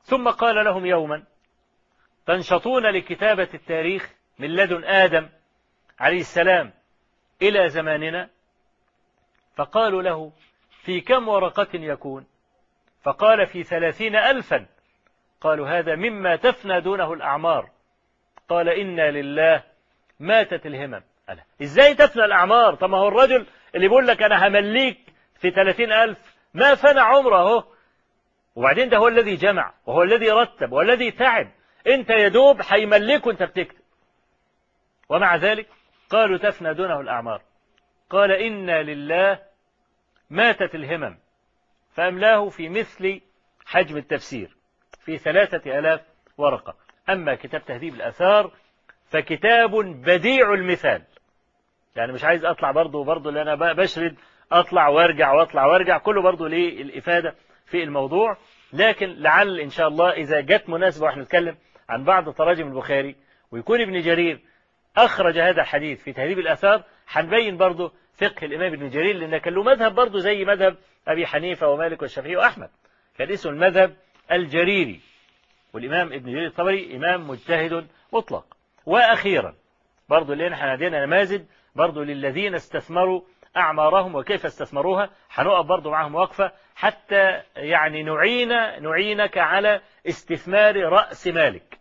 ثم قال لهم يوما تنشطون لكتابة التاريخ من لدن آدم عليه السلام إلى زماننا؟ فقالوا له في كم ورقة يكون؟ فقال في ثلاثين ألفا. قالوا هذا مما تفنى دونه الأعمار. قال إنا لله. ماتت الهمم. أنا. إزاي تفنى الأعمار؟ طب ما هو الرجل اللي بيقول لك أنا همليك في ثلاثين ألف ما فنى عمره. اهو وبعدين ده هو الذي جمع وهو الذي رتب والذي تعب. انت يدوب هيملك وانت بتكتب. ومع ذلك قالوا تفنى دونه الأعمار. قال إنا لله ماتت الهمم فأملاه في مثل حجم التفسير في ثلاثة ألاف ورقة. أما كتاب تهذيب الأثار فكتاب بديع المثال. يعني مش عايز أطلع برضه برضه اللي أنا بشرد أطلع وارجع وأطلع وارجع. كله برضه ليه الإفادة في الموضوع. لكن لعل إن شاء الله إذا جت مناسبة وإحنا نتكلم عن بعض تراجم البخاري ويكون ابن جرير أخرج هذا الحديث في تهذيب الأثار هنبين برضه فقه الإمام ابن جرير لأن كان له مذهب برضه زي مذهب أبي حنيفة ومالك والشافعي وأحمد. كان اسمه المذهب الجريري. والإمام ابن جرير الطبري إمام مجتهد مطلق. وأخيرا برضه لأن إحنا عندنا نماذج برضه للذين استثمروا أعمارهم وكيف استثمروها هنقف برضه معهم وقفة حتى يعني نعين نعينك على استثمار رأس مالك.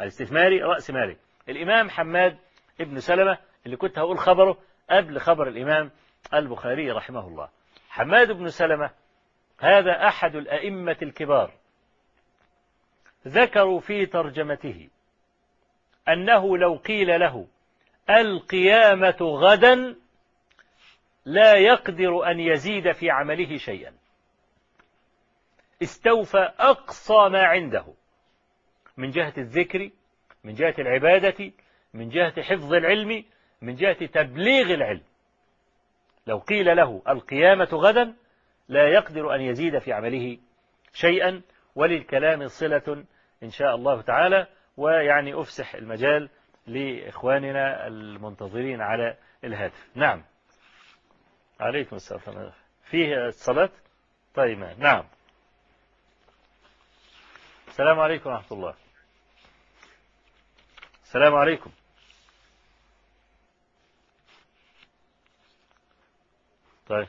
الاستثمار رأس مالك. الإمام حماد ابن سلمة اللي كنت هقول خبره قبل خبر الإمام البخاري رحمه الله. حماد بن سلمة هذا أحد الأئمة الكبار ذكروا في ترجمته أنه لو قيل له القيامة غدا لا يقدر أن يزيد في عمله شيئا. استوفى أقصى ما عنده. من جهة الذكر من جهة العبادة من جهة حفظ العلم من جهة تبليغ العلم. لو قيل له القيامة غدا لا يقدر أن يزيد في عمله شيئا. وللكلام صلة إن شاء الله تعالى. ويعني أفسح المجال لإخواننا المنتظرين على الهاتف. نعم. عليكم السلام. فيه الصلاة؟ طيب نعم. السلام عليكم ورحمة الله. السلام عليكم. طيب.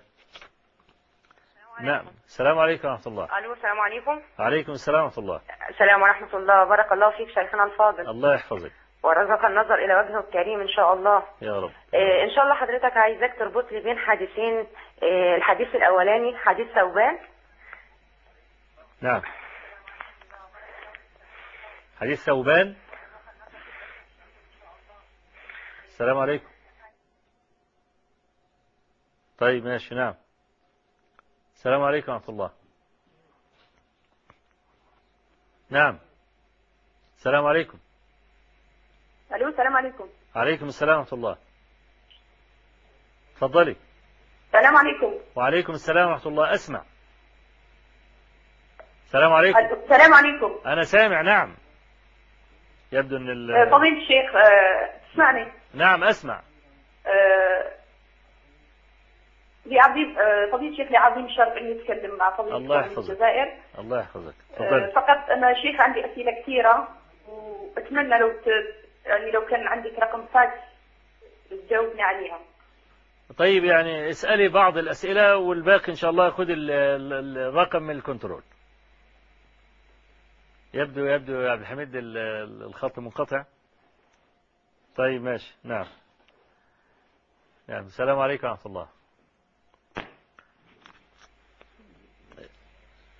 نعم. السلام عليكم ورحمة الله. ألو السلام عليكم. عليكم السلام ورحمة الله. السلام ورحمة الله. بارك الله فيك شيخنا الفاضل. الله يحفظك. ورزق النظر إلى وجهه الكريم إن شاء الله. يا رب. إيه إن شاء الله حضرتك عايزاك تربط لي بين حديثين إيه الحديث الأولاني حديث ثوبان. نعم. حديث ثوبان. السلام عليكم. طيب ماشي. نعم. السلام عليكم ورحمة الله. نعم. السلام عليكم. ألو السلام عليكم. عليكم السلام ورحمة الله. تفضلي. السلام عليكم. وعليكم السلام ورحمة الله. أسمع. السلام عليكم. السلام عليكم. أنا سامع نعم. يبدو أن ال... فضيلة الشيخ آه، تسمعني؟ نعم أسمع. آه، لي عظيم آه، فضيلة الشيخ لي عظيم الشرف اني اتكلم مع فضيلة الله يحفظك. الجزائر. الله يحفظك. آه، فقط أنا شيخ عندي أسئلة كثيرة وأتمنى لو. يعني لو كان عندك رقم فاكس تجاوبني عليها. طيب يعني اسألي بعض الأسئلة والباقي إن شاء الله خد ال- ال- الرقم من الكنترول. يبدو يبدو يا عبد الحميد ال- ال- الخط منقطع. طيب ماشي. نعم. نعم السلام عليكم ورحمة الله.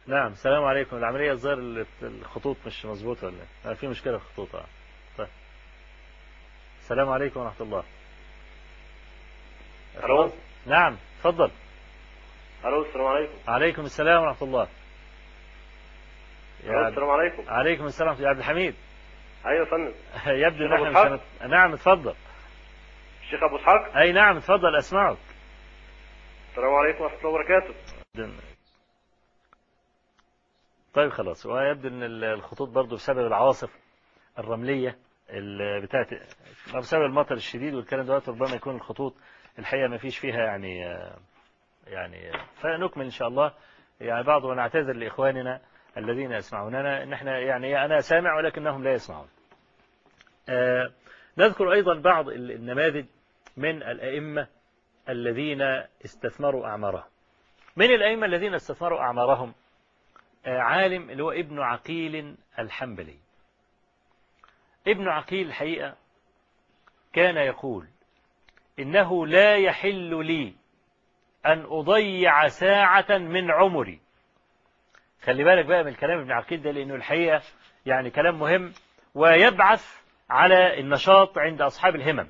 نعم السلام عليكم. العملية الظاهر ال- الخطوط مش مظبوطة ولا؟ في مشكلة في الخطوط آه. السلام عليكم ورحمة الله. ألو؟ نعم تفضل. ألو السلام عليكم. عليكم السلام ورحمة الله. يا. السلام عليكم. عليكم السلام يا عبد الحميد. أيوة يا فندم. يبدو ان إحنا مش إسحاق؟ هنت... نعم اتفضل. الشيخ أبو إسحاق أي نعم اتفضل أسمعك. السلام عليكم ورحمة الله وبركاته. طيب خلاص. ويبدو إن ال- الخطوط برضو بسبب العواصف الرملية ال- بتاعت بسبب المطر الشديد والكلام دوت ربما يكون الخطوط الحقيقة ما فيش فيها يعني يعني فنكمل إن شاء الله. يعني بعض ونعتذر لإخواننا الذين يسمعوننا إن إحنا يعني أنا سامع ولكنهم لا يسمعون. آه، نذكر أيضا بعض ال- النماذج من الأئمة الذين استثمروا أعمارهم. من الأئمة الذين استثمروا أعمارهم؟ آه، عالم اللي هو ابن عقيل الحنبلي. ابن عقيل الحقيقة كان يقول إنه لا يحل لي أن أضيع ساعة من عمري. خلي بالك بقى من الكلام ابن عقيل ده لأنه الحقيقة يعني كلام مهم ويبعث على النشاط عند أصحاب الهمم.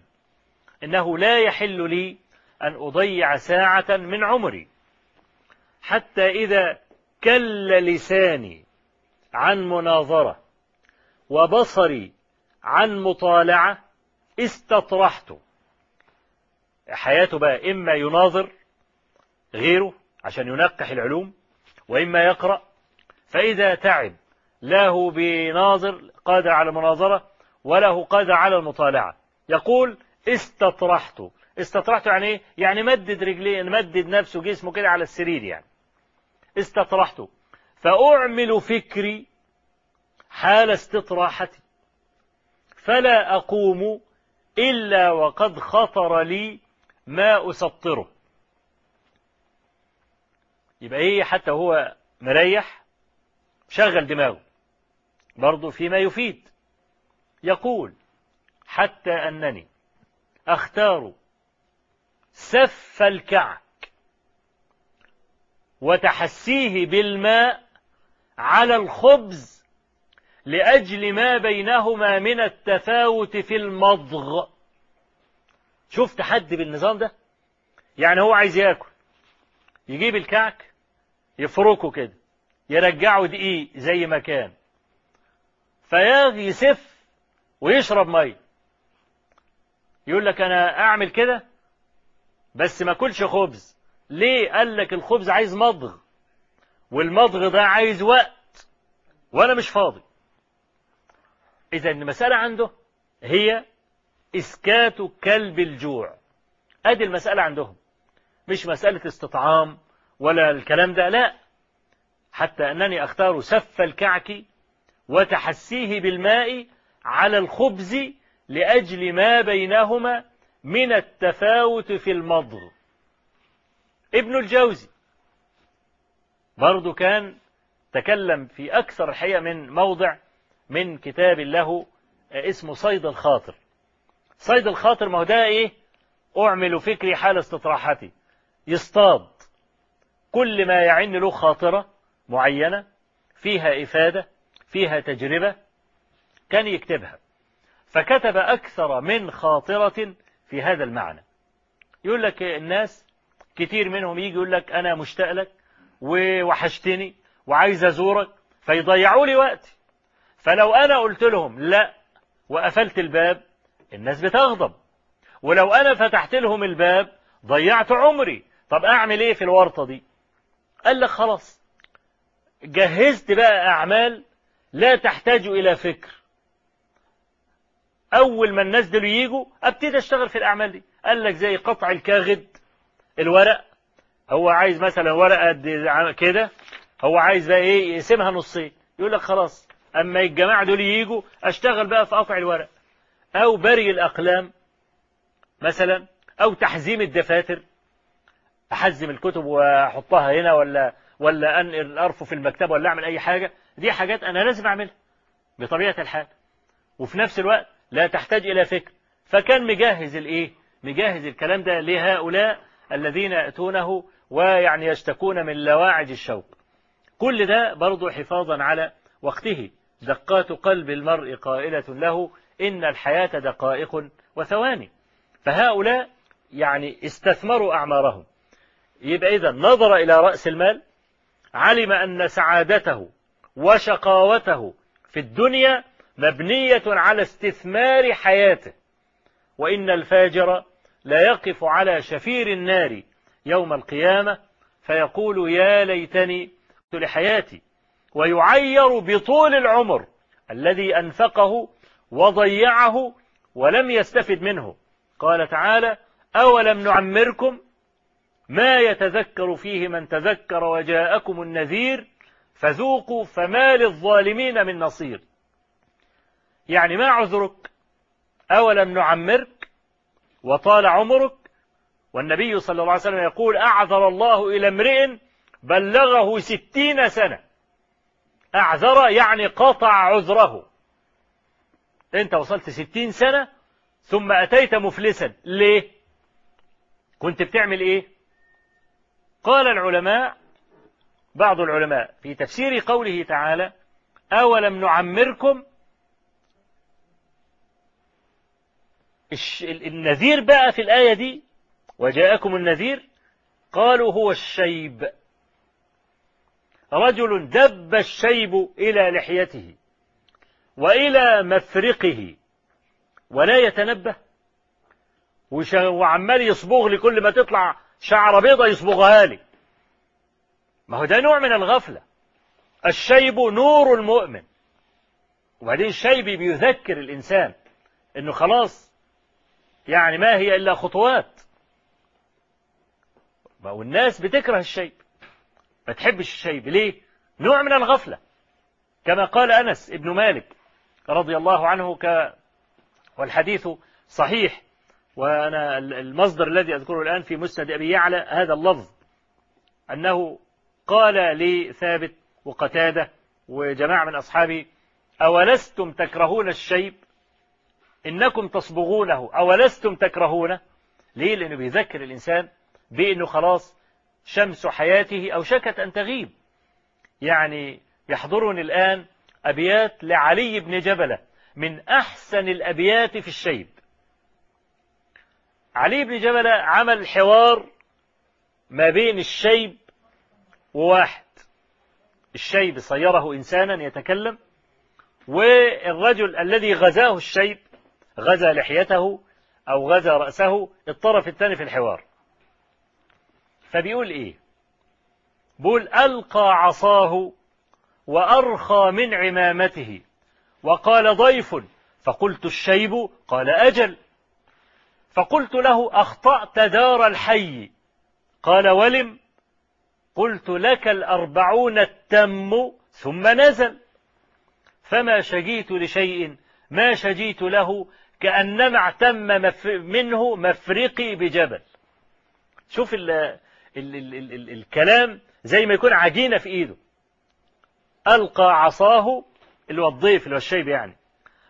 إنه لا يحل لي أن أضيع ساعة من عمري. حتى إذا كل لساني عن مناظرة وبصري عن مطالعة استطرحت. حياته بقى إما يناظر غيره عشان ينقح العلوم وإما يقرأ. فإذا تعب له بناظر قادر على المناظرة وله قادر على المطالعة. يقول استطرحت. استطرحت يعني إيه؟ يعني مدد رجليه مدد نفسه جسمه كده على السرير يعني. استطرحت. فأعمل فكري حال استطراحتي. فلا أقوم إلا وقد خطر لي ما أسطره. يبقى إيه حتى هو مريح؟ شغل دماغه. برضه فيما يفيد. يقول حتى أنني أختار سف الكعك وتحسيه بالماء على الخبز لأجل ما بينهما من التفاوت في المضغ. شفت حد بالنظام ده؟ يعني هو عايز ياكل يجيب الكعك يفركه كده يرجعه دقيق زي ما كان فياغي يسف ويشرب مية. يقول لك أنا أعمل كده بس ما أكلش خبز. ليه؟ قال لك الخبز عايز مضغ والمضغ ده عايز وقت وأنا مش فاضي. إذا المسألة عنده هي إسكات كلب الجوع. أدي المسألة عندهم. مش مسألة استطعام ولا الكلام ده لا. حتى أنني أختار سف الكعك وتحسيه بالماء على الخبز لأجل ما بينهما من التفاوت في المضغ. ابن الجوزي برضو كان تكلم في أكثر الحقيقة من موضع من كتاب له اسمه صيد الخاطر. صيد الخاطر ما هو ده إيه؟ أعمل فكري حال استطراحتي يصطاد كل ما يعن له خاطرة معينة فيها إفادة فيها تجربة كان يكتبها. فكتب أكثر من خاطرة في هذا المعنى. يقول لك الناس كتير منهم يجي يقول لك أنا مشتاق لك ووحشتني وعايز أزورك فيضيعوا لي وقتي. فلو أنا قلت لهم لا وقفلت الباب الناس بتغضب. ولو أنا فتحت لهم الباب ضيعت عمري. طب أعمل إيه في الورطة دي؟ قال لك خلاص. جهزت بقى أعمال لا تحتاج إلى فكر. أول ما الناس دول يجوا أبتدي أشتغل في الأعمال دي. قال لك زي قطع الكاغد الورق. هو عايز مثلا ورقة كده. هو عايز بقى إيه؟ يقسمها نصين. يقول لك خلاص أما الجماعة دول يجوا أشتغل بقى في قطع الورق. أو بري الأقلام مثلا أو تحزيم الدفاتر. أحزم الكتب وأحطها هنا ولا ولا أنقل أرفه في المكتبة ولا أعمل أي حاجة. دي حاجات أنا لازم أعملها بطبيعة الحال. وفي نفس الوقت لا تحتاج إلى فكر. فكان مجهز الإيه؟ مجهز الكلام ده لهؤلاء الذين يأتونه ويعني يشتكون من لواعج الشوق. كل ده برضو حفاظا على وقته. دقات قلب المرء قائلة له إن الحياة دقائق وثواني. فهؤلاء يعني استثمروا أعمارهم. يبقى إذا نظر إلى رأس المال علم أن سعادته وشقاوته في الدنيا مبنية على استثمار حياته. وإن الفاجر لا يقف على شفير النار يوم القيامة فيقول يا ليتني لحياتي. ويعير بطول العمر الذي أنفقه وضيعه ولم يستفد منه. قال تعالى أولم نعمركم؟ ما يتذكر فيه من تذكر وجاءكم النذير فذوقوا فما للظالمين من نصير. يعني ما عذرك؟ أولم نعمرك؟ وطال عمرك؟ والنبي صلى الله عليه وسلم يقول أعذر الله إلى امرئ بلغه ستين سنة. أعذر يعني قطع عذره. أنت وصلت ستين سنة ثم أتيت مفلسا. ليه؟ كنت بتعمل إيه؟ قال العلماء بعض العلماء في تفسير قوله تعالى أولم نعمركم؟ النذير بقى في الآية دي وجاءكم النذير قالوا هو الشيب. رجل دب الشيب إلى لحيته وإلى مفرقه ولا يتنبه. وعمال يصبغ لي كل ما تطلع شعر بيضة يصبغها لي. ما هو ده نوع من الغفلة. الشيب نور المؤمن. وبعدين الشيب بيذكر الإنسان إنه خلاص يعني ما هي إلا خطوات. والناس بتكره الشيب. ما تحبش الشيب ليه؟ نوع من الغفلة. كما قال أنس ابن مالك رضي الله عنه ك والحديث صحيح وأنا المصدر الذي أذكره الآن في مسند أبي يعلى هذا اللفظ أنه قال لثابت وقتادة وجماعة من أصحابه أولستم تكرهون الشيب إنكم تصبغونه. أولستم تكرهونه؟ ليه؟ لأنه بيذكر الإنسان بأنه خلاص شمس حياته أوشكت أن تغيب. يعني يحضرني الآن أبيات لعلي بن جبلة من أحسن الأبيات في الشيب. علي بن جبلة عمل حوار ما بين الشيب وواحد. الشيب صيره إنسانا يتكلم والرجل الذي غزاه الشيب غزا لحيته أو غزا رأسه الطرف الثاني في الحوار. فبيقول إيه؟ بيقول ألقى عصاه وأرخى من عمامته وقال ضيف فقلت الشيب قال أجل. فقلت له أخطأت دار الحي؟ قال ولم. قلت لك الأربعون التم ثم نزل. فما شجيت لشيء ما شجيت له كأنما اعتم منه مفرقي بجبل. شوف ال ال ال ال ال الكلام زي ما يكون عجينة في إيده. ألقى عصاه اللي هو الضيف اللي هو الشيب يعني.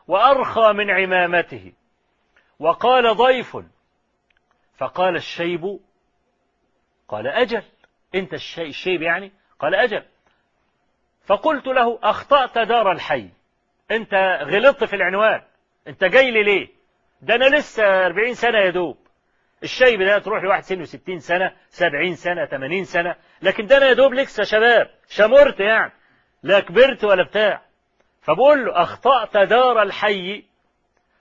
وأرخى من عمامته. وقال ضيف. فقال الشيب قال أجل. أنت الشيب يعني؟ قال أجل. فقلت له أخطأت دار الحي. أنت غلطت في العنوان. أنت جاي لي ليه؟ ده أنا لسه 40 سنة يا دوب. الشيب ده تروح لواحد سنه 60 سنة 70 سنة 80 سنة. لكن ده أنا يا دوب لسه شباب. شمرت يعني. لا كبرت ولا بتاع. فبقول له أخطأت دار الحي.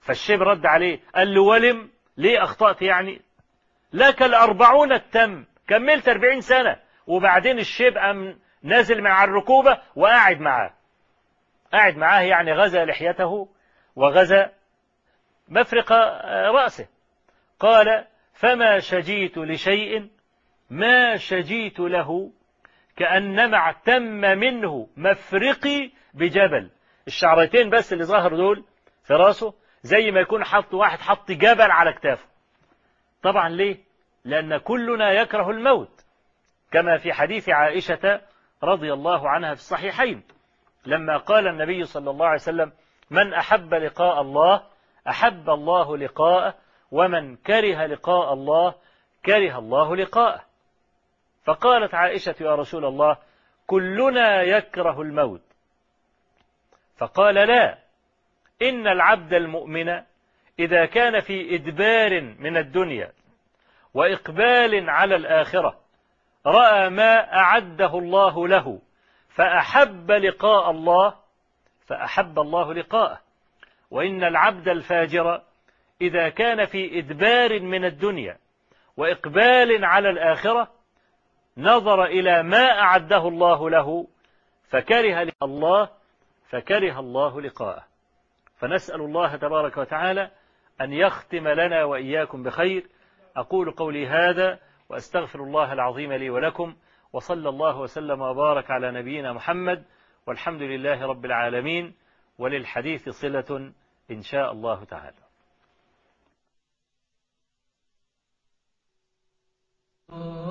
فالشيب رد عليه. قال له ولم؟ ليه أخطأت يعني؟ لك الأربعون التم. كملت أربعين سنة. وبعدين الشيب قام نازل مع الركوبة وقاعد معاه. قاعد معاه يعني غزا لحيته وغزا مفرق رأسه. قال فما شجيت لشيء ما شجيت له كأنما اعتم منه مفرقي بجبل. الشعرتين بس اللي ظهر دول في راسه زي ما يكون حط واحد حط جبل على كتافه. طبعا ليه؟ لأن كلنا يكره الموت كما في حديث عائشة رضي الله عنها في الصحيحين لما قال النبي صلى الله عليه وسلم من أحب لقاء الله أحب الله لقاءه ومن كره لقاء الله كره الله لقاءه. فقالت عائشة يا رسول الله كلنا يكره الموت. فقال لا إن العبد المؤمن إذا كان في إدبار من الدنيا وإقبال على الآخرة رأى ما أعده الله له فأحب لقاء الله فأحب الله لقاءه. وإن العبد الفاجر إذا كان في إدبار من الدنيا وإقبال على الآخرة نظر إلى ما أعده الله له فكره الله فكره الله لقاءه. فنسأل الله تبارك وتعالى أن يختم لنا وإياكم بخير. أقول قولي هذا وأستغفر الله العظيم لي ولكم وصلى الله وسلم وبارك على نبينا محمد والحمد لله رب العالمين وللحديث صلة إن شاء الله تعالى. Oh.